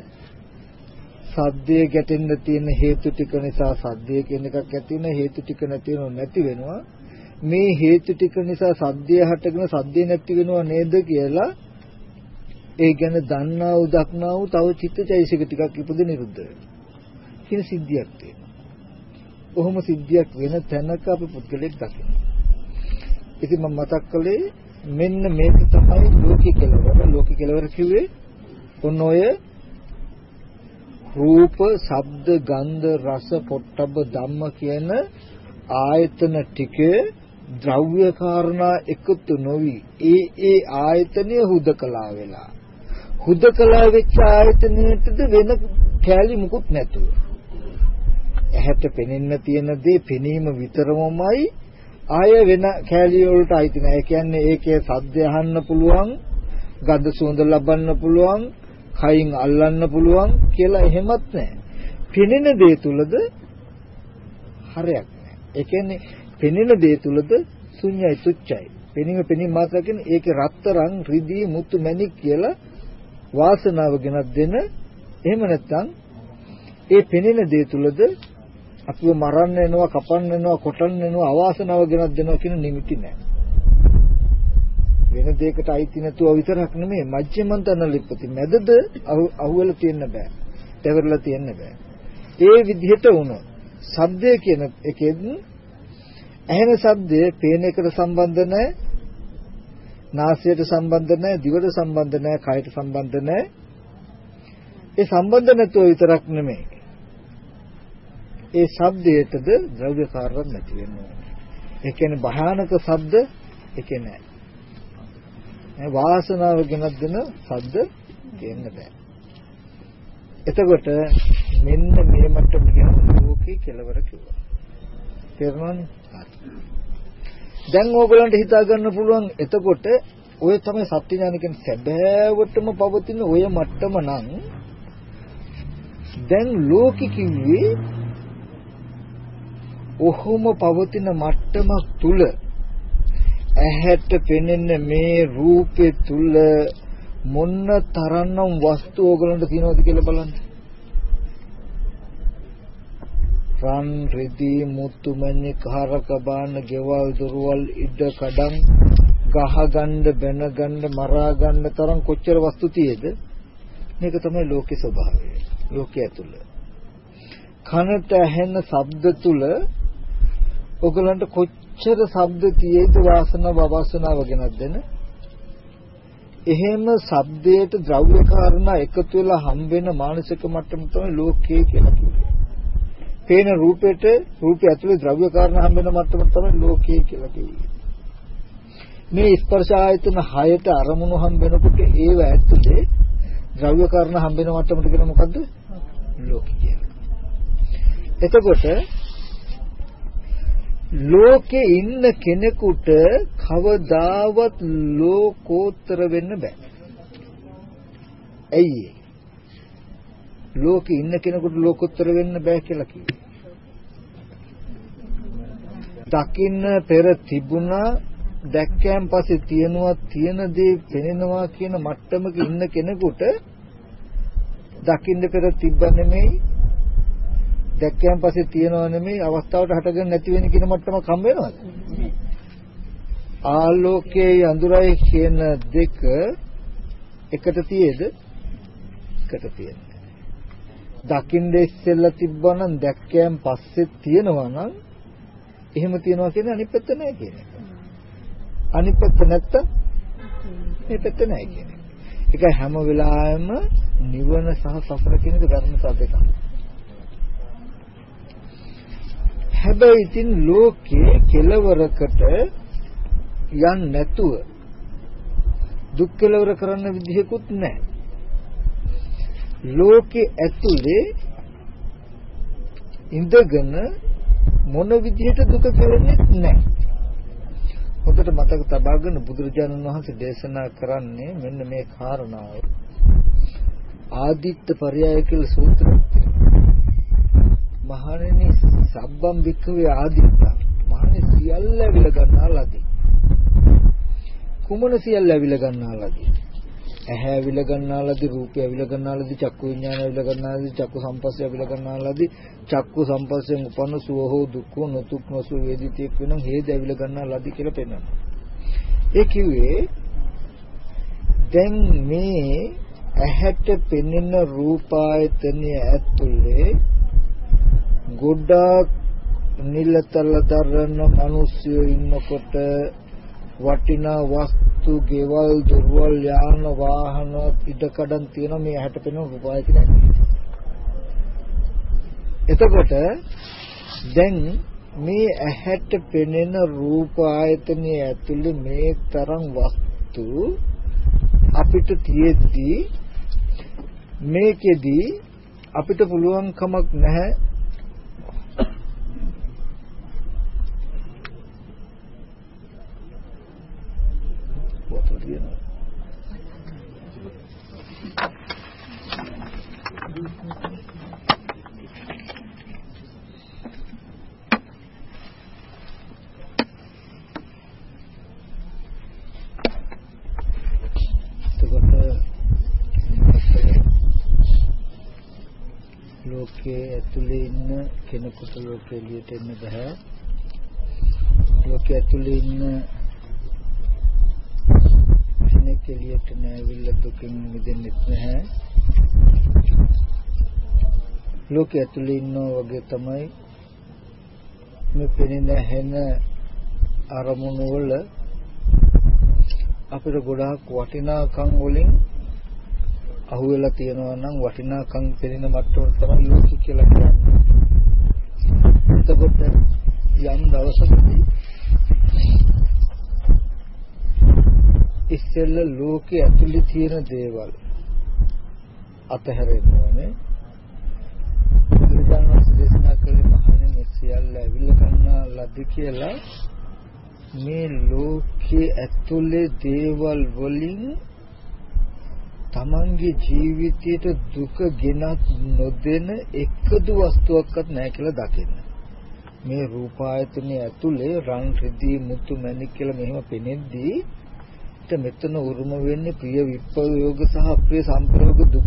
සද්දේ ගැටෙන්න තියෙන හේතු ටික නිසා සද්දේ කියන එකක් ඇති වෙන හේතු ටික නැති නැති වෙනවා. මේ හේතු ටික නිසා සද්දය හටගෙන සද්දේ නැති වෙනව නේද කියලා ඒ ගැන දන්නා වූ දක්නා වූ තව චිත්තචෛසික ටිකක් ඉපද නිරුද්ධ වෙනවා. කියන සිද්ධියක් තියෙනවා. කොහොම සිද්ධියක් වෙන තැනක අපි පුද්ගලෙක් දකිනවා. ඉතින් මම මතක් කළේ මෙන්න මේක තමයි ලෝකී කෙලවර. ලෝකී කෙලවර කිව්වේ ඔන්න ඔය රූප, ශබ්ද, ගන්ධ, රස, පොට්ටබ්බ ධම්ම කියන ආයතන ටිකේ ද්‍රව්‍ය කාරණා එකතු නොවි. ඒ ඒ ආයතනය හුදකලා වෙලා. හුදකලා වෙච්ච ආයතනයටද වෙන කැලි මුකුත් නැතුව. ඇහැට පෙනෙන්න තියෙන දේ පෙනීම විතරමයි ආය වෙන කැලි වලට අයිති නැහැ. ඒ කියන්නේ ඒකේ සද්ද අහන්න පුළුවන්, ගඳ සුවඳ ලබන්න පුළුවන්, කයින් අල්ලන්න පුළුවන් කියලා එහෙමත් නැහැ. පෙනෙන දේ තුලද හරයක් නැහැ. ඒ කියන්නේ පෙනෙන දේ තුලද ශුන්‍යයි තුච්චයි. පෙනීම පෙනීම මාත්‍ර කියන්නේ ඒකේ රත්තරන්, රිදී, මුතු මැණික් කියලා වාසනාව ගෙනත් දෙන එහෙම නැත්නම් ඒ පෙනෙන දේ තුලද අපිව මරන්න එනවා, කපන්න එනවා, කොටන්න එනවා, අවාසනාව ගෙනත් දෙනවා කියන නිමිති නැහැ. වෙන දෙයකට අයිති නැතුව විතරක් නෙමෙයි මජ්ජමන්තන ලිප්පති මැදද අහුවෙලා තියෙන්න බෑ. දෙවරලා තියෙන්න බෑ. ඒ විදිහට වුණොත් සබ්දය කියන එකෙන් ඇහෙන ශබ්දය පේන එකට සම්බන්ධ නැහැ. නාසයට සම්බන්ධ නැහැ, දිවට සම්බන්ධ නැහැ, කයට සම්බන්ධ නැහැ. ඒ සම්බන්ධ නැතුව විතරක් නෙමෙයි. ඒ ශබ්දයටද ද්‍රව්‍ය කාර්යයක් නැති වෙනවා. ඒ කියන්නේ භයානක ශබ්ද ඒකේ නැහැ. මේ වාසනාව ගෙනත් දෙන ශබ්ද කියන්න බෑ. එතකොට මෙන්න මේ මට්ටම කියන ලෝකේ කෙලවර කිව්වා. තේරුණානේ? දැන් ඕගලන්ට හිතා ගන්න පුළුවන් එතකොට ඔය තමයි සත්‍ය ඥාන කියන්නේ සැබෑවටම පවතින ඔය මට්ටම නම් දැන් ලෝකෙ කිව්වේ ඔහොම පවතින මට්ටමක් තුල ඇහැට පෙනෙන මේ රූපේ තුල මොන්න තරම්නම් වස්තු ඕගලන්ට තියෙනවද කියලා බලන්න. රන් රිදී මුතු මැණි කාරක බාන ගෙවල් දොරවල් ඉඩ කඩන් ගහ ගන්න බැන ගන්න මරා ගන්න තරම් කොච්චර වස්තු තියෙද? මේක තමයි ලෝකේ ස්වභාවය. ලෝකයේ තුල කනට ඇහෙන ශබ්ද තුල ඔගලන්ට කොච්චර ශබ්ද තියෙයිද වාසනාව අවසනාව ගෙනත් දෙන එහෙම ශබ්දයට ද්‍රව්‍ය කාරණා එකතු වෙලා හම්බ වෙන මානසික මට්ටම තමයි ලෝකයේ කියලා කියන්නේ. පේන රූපෙට රූපය ඇතුලේ ද්‍රව්‍ය කාරණා හම්බ වෙන මට්ටම තමයි ලෝකයේ කියලා කියන්නේ. මේ ස්පර්ශ ආයතන හයට අරමුණු හම්බ වෙනකොට ඒව ඇතුලේ ද්‍රව්‍ය කාරණා හම්බ වෙන මට්ටමට කියන මොකද්ද? ලෝකය කියලා. එතකොට ලෝකේ ඉන්න කෙනෙකුට කවදාවත් ලෝකෝත්තර වෙන්න බෑ. ඇයි ලෝකේ ඉන්න කෙනෙකුට ලෝකෝත්තර වෙන්න බෑ කියලා කිව්වේ. දකින්න පෙර තිබුණා දැක්කයන් පස්සේ තියනවා තියෙන දේ පෙනෙනවා කියන මට්ටමක ඉන්න කෙනෙකුට දකින්න පෙර තිබ්බ නෙමෙයි දැක්කයන් පස්සේ තියනවා නෙමෙයි අවස්ථාවට හටගෙන නැති වෙන කියන මට්ටමක් හම්බ වෙනවද? ආලෝකයේ අඳුරයි කියන දෙක එකට තියේද? එකට තියෙන්නේ. දකින්න ඉස්සෙල්ලා තිබ්බනම් දැක්කයන් පස්සේ තියෙනවා නම් එහෙම තියනවා කියන්නේ අනිත් පැත්ත නැහැ කියන එක. අනිත් පැත්ත නැත්තම් මේ පැත්ත නැහැ කියන එක. ඒකයි හැම වෙලාවෙම නිවන සහ සසර කියන ධර්ම සාධකයක්. හැබැයි ඉතින් ලෝකේ කෙලවරකට යන් නැතුව දුක් කෙලවර කරන්න විදිහකුත් නැහැ. ලෝකේ ඇතුලේ ඉඳගෙන මොන විදිහට දුක කෙරෙන්නේ නැහැ. හොඳට මතක තබාගෙන බුදුරජාණන් වහන්සේ දේශනා කරන්නේ මෙන්න මේ කාරණාව. ආදිත්ත පරයය කියලා සූත්‍රයක් මහණෙනි සබ්බම් වික්ඛවේ ආදිත්ත. මහණෙනි සියල්ල විල ගන්නා ලදී. කුමන සියල්ල විල ගන්නා ලදී? ඇහැ ඇවිල ගන්නාලදී රූපය ඇවිල ගන්නාලදී චක්කු විඥානය ඇවිල ගන්නාලදී චක්කු සම්පස්සය ඇවිල ගන්නාලදී චක්කු සම්පස්සයෙන් උපන්න සුව හෝ දුක් හෝ නොතුක් නොසු වේදිතයක් වෙනම් හේද ඇවිල ගන්නාලදී කියලා පෙන්වනවා. ඒ කිව්වේ දැන් මේ ඇහැට පෙනෙන රූපායතනය ඇතුලේ ගොඩාක් නිලතල දරන මිනිස්සු ඉන්නකොට වටිනා වස්තු, ගෙවල්, දුර්වල් යාන වාහන ඉදකඩම් තියෙන මේ ඇහැට පෙනෙන රූපායතන එතකොට දැන් මේ ඇහැට පෙනෙන රූප ආයතනයේ ඇතුළේ මේ තරම් වස්තු අපිට තියෙද්දී මේකෙදි අපිට පුළුවන් කමක් නැහැ වතුර තියෙනවා. ලෝකයේ ඇතුලේ ඉන්න කෙනෙකුට ලෝකෙ එළියට එන්න බෑ. ලෝකයේ ඇතුලේ ඉන්න කෙනෙක් එළියට නෑවිල්ල දුකින් මිදෙන්නෙත් නැහැ. ලෝකයේ ඇතුලේ ඉන්නා වගේ තමයි මේ පෙනෙන හැන අරමුණු වල අපිට ගොඩාක් වටිනාකම් වලින් අහුවෙලා තියෙනවා නම් වටිනාකම් පෙනෙන මට්ටමට තමයි ලෝකෙ කියලා කියන්නේ. එතකොට යම් දවසකදී ඉස්සෙල්ල ලෝකයේ ඇතුලේ තියෙන දේවල් අතහැරෙන්න ඕනේ. බුදුරජාණන් වහන්සේ දේශනා කළේ මහණෙනි සියල්ල ඇවිල්ලා ගන්නා ලද්ද කියලා මේ ලෝකයේ ඇතුලේ දේවල් වලින් තමන්ගේ ජීවිතයට දුක ගෙනත් නොදෙන එකදු වස්තුවක්වත් නැහැ කියලා දකින්න. මේ රූපායතනයේ ඇතුලේ රන් රිදී මුතු මැණික් කියලා මෙහෙම පෙනෙද්දී මෙතන උරුම වෙන්නේ ප්‍රිය විප්‍රයෝග සහ අප්‍රිය සම්ප්‍රයෝග දුක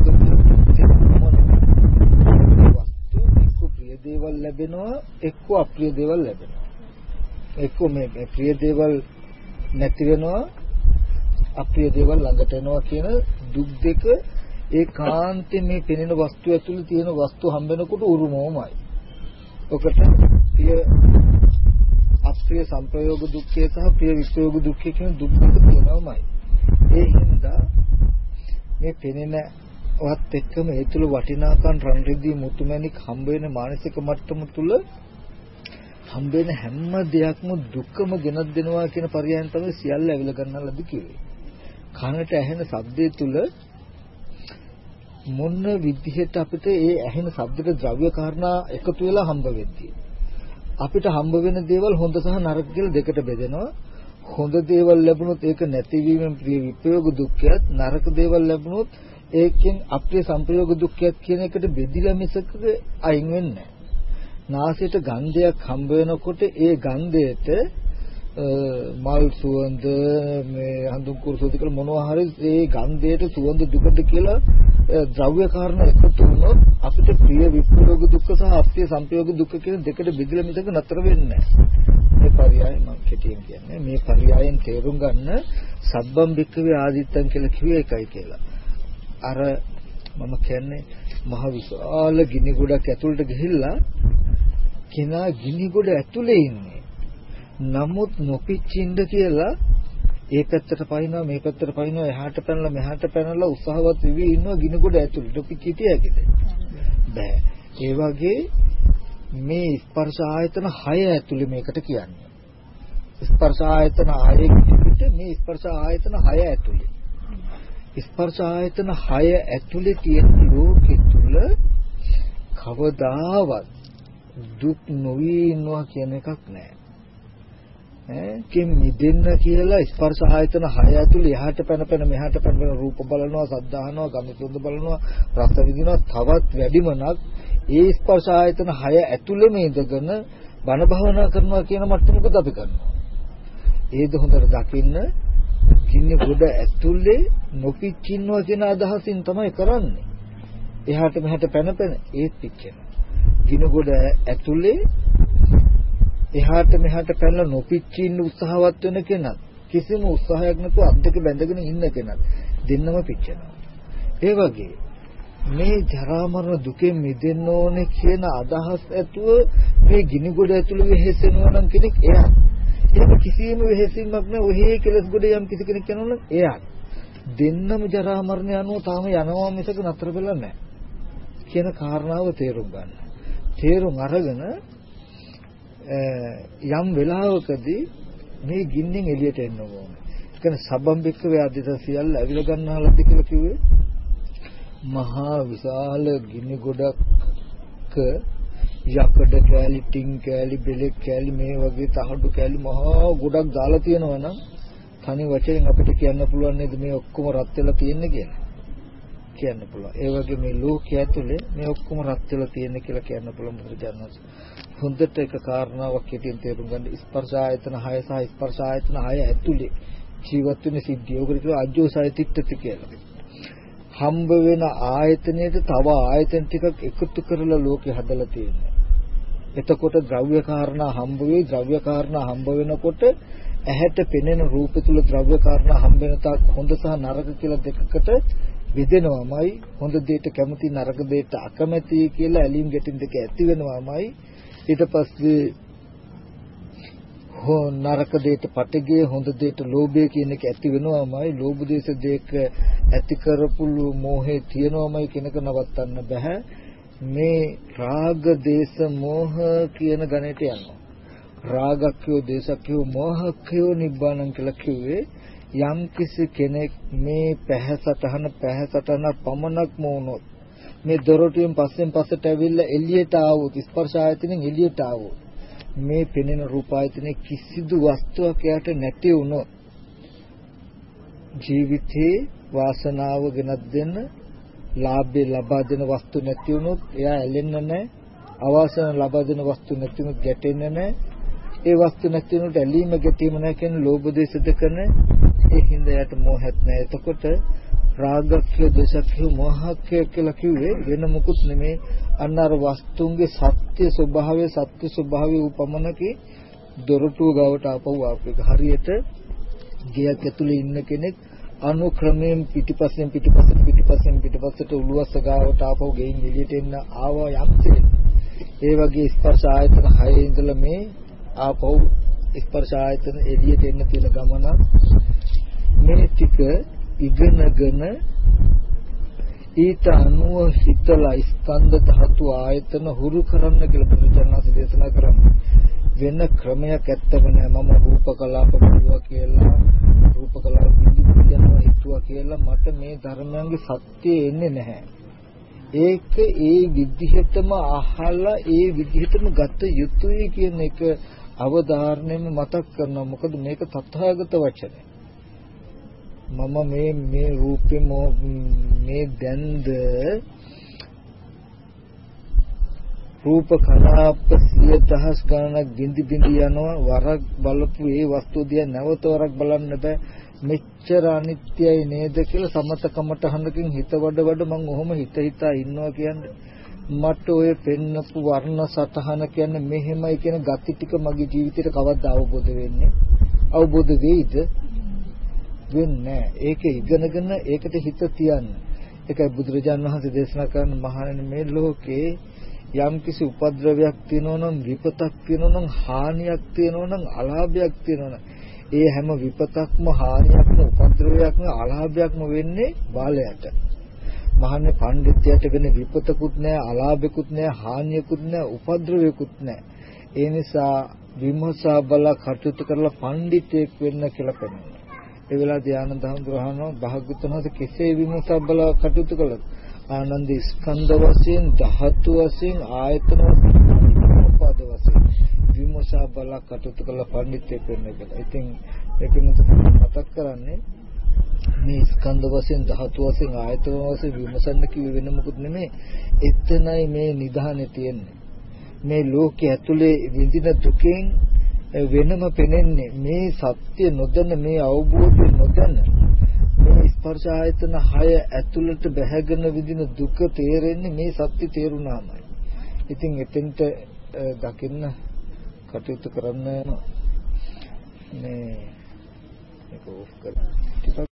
වස්තු එක්ක ප්‍රිය දේවල් ලැබෙනවා එක්ක අප්‍රිය දේවල් ලැබෙනවා එක්ක මේ ප්‍රිය දේවල් නැති වෙනවා අප්‍රිය දේවල් ළඟට එනවා කියන දුක් දෙක ඒකාන්තයෙන් මේ පෙනෙන වස්තු ඇතුළේ තියෙන වස්තු හම්බෙනකොට උරුමවමයි. ඔකට ප්‍රිය අප්‍රිය සංප්‍රයෝග දුක්ඛය සහ ප්‍රිය විප්‍රයෝග දුක්ඛය කියන දුක් දෙක තියෙනවමයි. ඒ හින්දා මේ පෙනෙන වත් එක්කම ඒ තුල වටිනාකම් රන් රිදී මුතුමැණික් හම්බ වෙන මානසික මට්ටම තුල හම්බ වෙන හැම දෙයක්ම දුක්කම ගෙනත් දෙනවා කියන පරියයන් තමයි සියල්ල ඇවිල ගන්නලද කිව්වේ. කනට ඇහෙන ශබ්දයේ තුල මොන විදිහට අපිට ඒ ඇහෙන ශබ්දට ද්‍රව්‍ය කාරණා එකතු වෙලා හම්බ වෙද්දී අපිට හම්බ වෙන දේවල් හොඳ සහ නරක කියලා දෙකට බෙදෙනවා. හොඳ දේවල් ලැබුණොත් ඒක නැතිවීමෙන් ප්‍රිය විප්‍රයෝග දුක්ඛයත් නරක දේවල් ලැබුණොත් ඒකෙන් අප්‍රිය සංප්‍රයෝග දුක්ඛයත් කියන එකට බෙදිලා මිසක අයින් වෙන්නේ නැහැ. නාසයට ගන්ධයක් හම්බ වෙනකොට ඒ ගන්ධයට මල් සුවඳ මේ හඳුන් කුරුසුද කියලා මොනවා හරි ඒ ගන්ධයට සුවඳ දුකද කියලා ද්‍රව්‍ය කාරණා එකතු වුණොත් අපිට ප්‍රිය විප්‍රයෝග දුක්ඛ සහ අප්‍රිය සංපයෝග දුක්ඛ කියන දෙකට බෙදලා මිසක නතර වෙන්නේ නැහැ. මේ පරයය මම කෙටියෙන් කියන්නේ මේ පරයයෙන් තේරුම් ගන්න සබ්බම් බික්කවේ ආදිත්තන් කියලා කිව්වේ එකයි කියලා. අර මම කියන්නේ මහ විශාල ගිනි ගොඩක් ඇතුළට ගිහිල්ලා කෙනා ගිනි ගොඩ ඇතුලේ ඉන්නේ. නමුත් නොපිච්චින්ද කියලා ඒ පැත්තට පයින්නවා මේ පැත්තට පයින්නවා එහාට පැනලා මෙහාට පැනලා උත්සාහවත් වෙවි ඉන්නවා ගිනි ගොඩ ඇතුළේ. නොපිච්චිතිය හැකිද බෑ. ඒ වගේ මේ ස්පර්ශ ආයතන 6 ඇතුලේ මේකට කියන්නේ. ස්පර්ශ ආයතන 6 කිවිට මේ ස්පර්ශ ආයතන 6 ඇතුලේ ස්පර්ශ ආයතන 6 ඇතුලේ තියෙන ලෝකෙ තුල කවදාවත් දුක් නොවි ඉන්නවා කියන එකක් නැහැ ඈ? කිම් මිදෙන්න කියලා ස්පර්ශ ආයතන 6 ඇතුළේ එහාට පැන පැන මෙහාට පැන පැන රූප බලනවා සද්ද අහනවා ගඳ සුවඳ බලනවා රස විඳිනවා තවත් වැඩිමනක් ඒ ස්පර්ශ ආයතන 6 ඇතුළේ මේදගෙන බණ භවනා කරනවා කියන මට්ටමකට අපි කරනවා. ඒද හොඳට දකින්න කින්නේ ගොඩ ඇතුළේ නොපිච්චින්නවා කියන අදහසින් තමයි කරන්නේ. එහාට මෙහාට පැන පැන ඒත් පිච්චෙනවා. ගින ගොඩ ඇතුළේ එහාට මෙහාට පැනලා නොපිච්චින්න උත්සාහවත් වෙන කෙනා කිසිම උත්සාහයක් නැතුව අත් දෙක බැඳගෙන ඉන්න කෙනා දෙන්නම පිච්චෙනවා. ඒ වගේ මේ ජරා මරණ දුකෙන් මිදෙන්න ඕනේ කියන අදහස් ඇතුව මේ ගිනි ගොඩ ඇතුළේ වෙහෙසෙනවා නම් කෙනෙක් එයා. ඒක කිසිම වෙහෙසීමක් නැහැ. ඔහේ කෙලස් ගොඩ යම් කිසි කෙනෙක් යනවා නම් එයා. දෙන්නම ජරා මරණ යනවා තාම යනවා මිසක නතර වෙලා නැහැ. කියන කාරණාව තේරුම් ගන්න. තේරුම් අරගෙන යම් වෙලාවකදී මේ ගින්නෙන් එළියට එන්න ඕන. ඒ කියන්නේ සබම්බෙක්ක ව්‍යාධිත සියල්ල ඇවිල ගන්නාලද කියලා කිව්වේ මහා විශාල ගිනි ගොඩක් යකඩ කෑලි ටින් කෑලි බෙලෙක් කෑලි මේ වගේ තහඩු කෑලි මහා ගොඩක් දාලා තියෙනවා නම් තනි වචනෙන් අපිට කියන්න පුළුවන් නේද මේ ඔක්කොම රත් වෙලා තියෙන්නේ කියලා කියන්න පුළුවන්. ඒ වගේ මේ ලෝකයේ ඇතුලේ මේ ඔක්කොම රත් වෙලා තියෙන්නේ කියලා කියන්න පුළුවන් බුදුරජාණන් හොඳට එක කාරණාවක් හිතින් තේරුම් ගන්න ස්පර්ශ ආයතන 6 සහ ස්පර්ශ ආයතන 6 ඇතුලේ ජීවත් වෙන සිද්ධිය. ඔකට කියනවා අජෝසය තිට්ඨති කියලා. හම්බ වෙන ආයතනයට තව ආයතන ටිකක් එකතු කරලා ලෝකෙ හදලා තියෙනවා. එතකොට ද්‍රව්‍ය කාරණා හම්බ වෙයි ද්‍රව්‍ය කාරණා හම්බ වෙනකොට ඇහැට පෙනෙන රූප තුල ද්‍රව්‍ය කාරණා හම්බ වෙන තාක් හොඳ සහ නරක කියලා දෙකකට බෙදෙනවාමයි හොඳ දෙයට කැමති නරක දෙයට අකමැති කියලා ඇලීම් ගැටින් දෙක ඇති වෙනවාමයි ඊට පස්සේ හෝ නරක දෙයට පටගේ හොඳ දෙයට ලෝභය කියන එක ඇති වෙනවමයි. ලෝභ දේශ දෙක ඇති කරපුළු මෝහේ තියෙනවමයි කෙනක නවත්තන්න බෑ. මේ රාග දේශ මෝහ කියන ගණයට යනවා. රාගක්ඛයෝ දේශක්ඛයෝ මෝහක්ඛයෝ නිබ්බාණං කියලා කිව්වේ යම් කිසි කෙනෙක් මේ පැහැසටහන පැහැසටහන පමණක් මොනොත් මේ දොරටුවෙන් පස්සෙන් පස්සට ඇවිල්ලා එළියට ආවොත් ස්පර්ශ ආයතනෙන් එළියට ආවොත් මේ පෙනෙන රූප ආයතනේ කිසිදු වස්තුවක් එයාට නැති වුණොත් ජීවිතේ වාසනාව ගෙනත් දෙන්න ලාභේ ලබා දෙන වස්තු නැති වුණොත් එයා ඇලෙන්නේ නැහැ. අවාසන ලබා දෙන වස්තු නැති වුණොත් ගැටෙන්නේ නැහැ. ඒ වස්තු නැති වුණොත් ඇලීම ගැටීම නැහැ කියන ලෝභ දේශ දෙකන ඒ හින්දා යට මොහත් නැහැ. එතකොට රාගක්ඛය දේශක්ඛය මොහක්ඛය කියලා කිව්වේ වෙන මොකුත් නෙමේ. අන්න අර වස්තුන්ගේ සත්‍ය ස්වභාවය සත්‍ය ස්වභාවය උපමනකේ දොරටුව ගාවට ආපහු ආපේක හරියට ගෙයක් ඇතුලේ ඉන්න කෙනෙක් අනුක්‍රමයෙන් පිටිපස්සෙන් පිටිපස්සට පිටිපස්සෙන් පිටිපස්සට උළුවස්ස ගාවට ආපහු ගෙයින් එළියට එන්න ආවා යම්සේ ඒ වගේ ස්පර්ශ ආයතන හයේ ඉඳලා මේ ආපහු ස්පර්ශ ආයතන එළියට එන්න තියෙන ගමන මේ ටික ඉගෙනගෙන ඊට අනුව හිතලා ස්කන්ධ ධාතු ආයතන හුරු කරන්න කියලා බුදුචානන්සේ දේශනා කරන්නේ. වෙන ක්‍රමයක් ඇත්තම නෑ. මම රූප කලාප බලුවා කියලා රූප කලාප බිඳු කියනවා හිතුවා කියලා මට මේ ධර්මයන්ගේ සත්‍ය එන්නේ නැහැ. ඒක ඒ විදිහටම අහලා ඒ විදිහටම ගත යුතුයි කියන එක අවධාරණයෙන් මතක් කරනවා. මොකද මේක තථාගත වචනය. මම මේ මේ රූපේ මේ දැන්ද රූප කලාප සිය දහස් ගණනක් බිඳි බිඳි යනවා. වරක් බලපු ඒ වස්තුව දිහා නැවත වරක් බලන්න බෑ. මෙච්චර අනිත්‍යයි නේද කියලා සමතකමට හඳකින් හිත වඩ වඩ මම ඔහොම හිත හිතා ඉන්නවා කියන්නේ. මට ඔය පෙන්නපු වර්ණ සතහන කියන්නේ මෙහෙමයි කියන gati ටික මගේ ජීවිතේට කවද්ද අවබෝධ වෙන්නේ. අවබෝධ වෙයිද? වෙන්නේ ඒක ඉගෙනගෙන ඒකට හිත තියන්න. ඒකයි බුදුරජාන් වහන්සේ දේශනා කරන මහණෙනි මේ ලෝකේ යම් කිසි උපද්‍රවයක් තියෙනවා නම් විපතක් තියෙනවා නම් හානියක් තියෙනවා නම් අලාභයක් තියෙනවා නම් ඒ හැම විපතක්ම හානියක්ම උපද්‍රවයක්ම අලාභයක්ම වෙන්නේ බාලයට. මහන්නේ පඬිත්වයට වෙන විපතකුත් නැහැ අලාභයකුත් නැහැ හානියකුත් නැහැ උපද්‍රවයකුත් නැහැ. ඒ නිසා විමසා බල කටයුතු කරලා පඬිතෙක් වෙන්න කියලා කියනවා. ඒ වෙලාවදී ආනන්ද හඳුරහනවා භාග්‍යවතුන් වහන්සේ කෙසේ විමුක්තව බල කටයුතු කළද ආනන්ද ස්කන්ධ වශයෙන් ධාතු වශයෙන් ආයතන වශයෙන් පද වශයෙන් විමසා බලා කටයුතු කළ පඬිත්වයක් වෙන්න කියලා. ඉතින් මේක මතක් කරන්නේ මේ ස්කන්ධ වශයෙන් ධාතු වශයෙන් ආයතන වශයෙන් විමසන්න කිව්ව වෙන මොකුත් නෙමෙයි. එතනයි මේ නිධානය තියෙන්නේ. මේ ලෝකයේ ඇතුලේ විඳින දුකෙන් වෙනම පෙනෙන්නේ මේ සත්‍ය නොදැන මේ අවබෝධය නොදැන මේ ස්පර්ශ ආයතන 6 ඇතුළට බැහැගෙන විඳින දුක තේරෙන්නේ මේ සත්‍ය තේරුණාමයි. ඉතින් එතෙන්ට දකින්න කටයුතු කරන්න මේ මේක ඕෆ් කරලා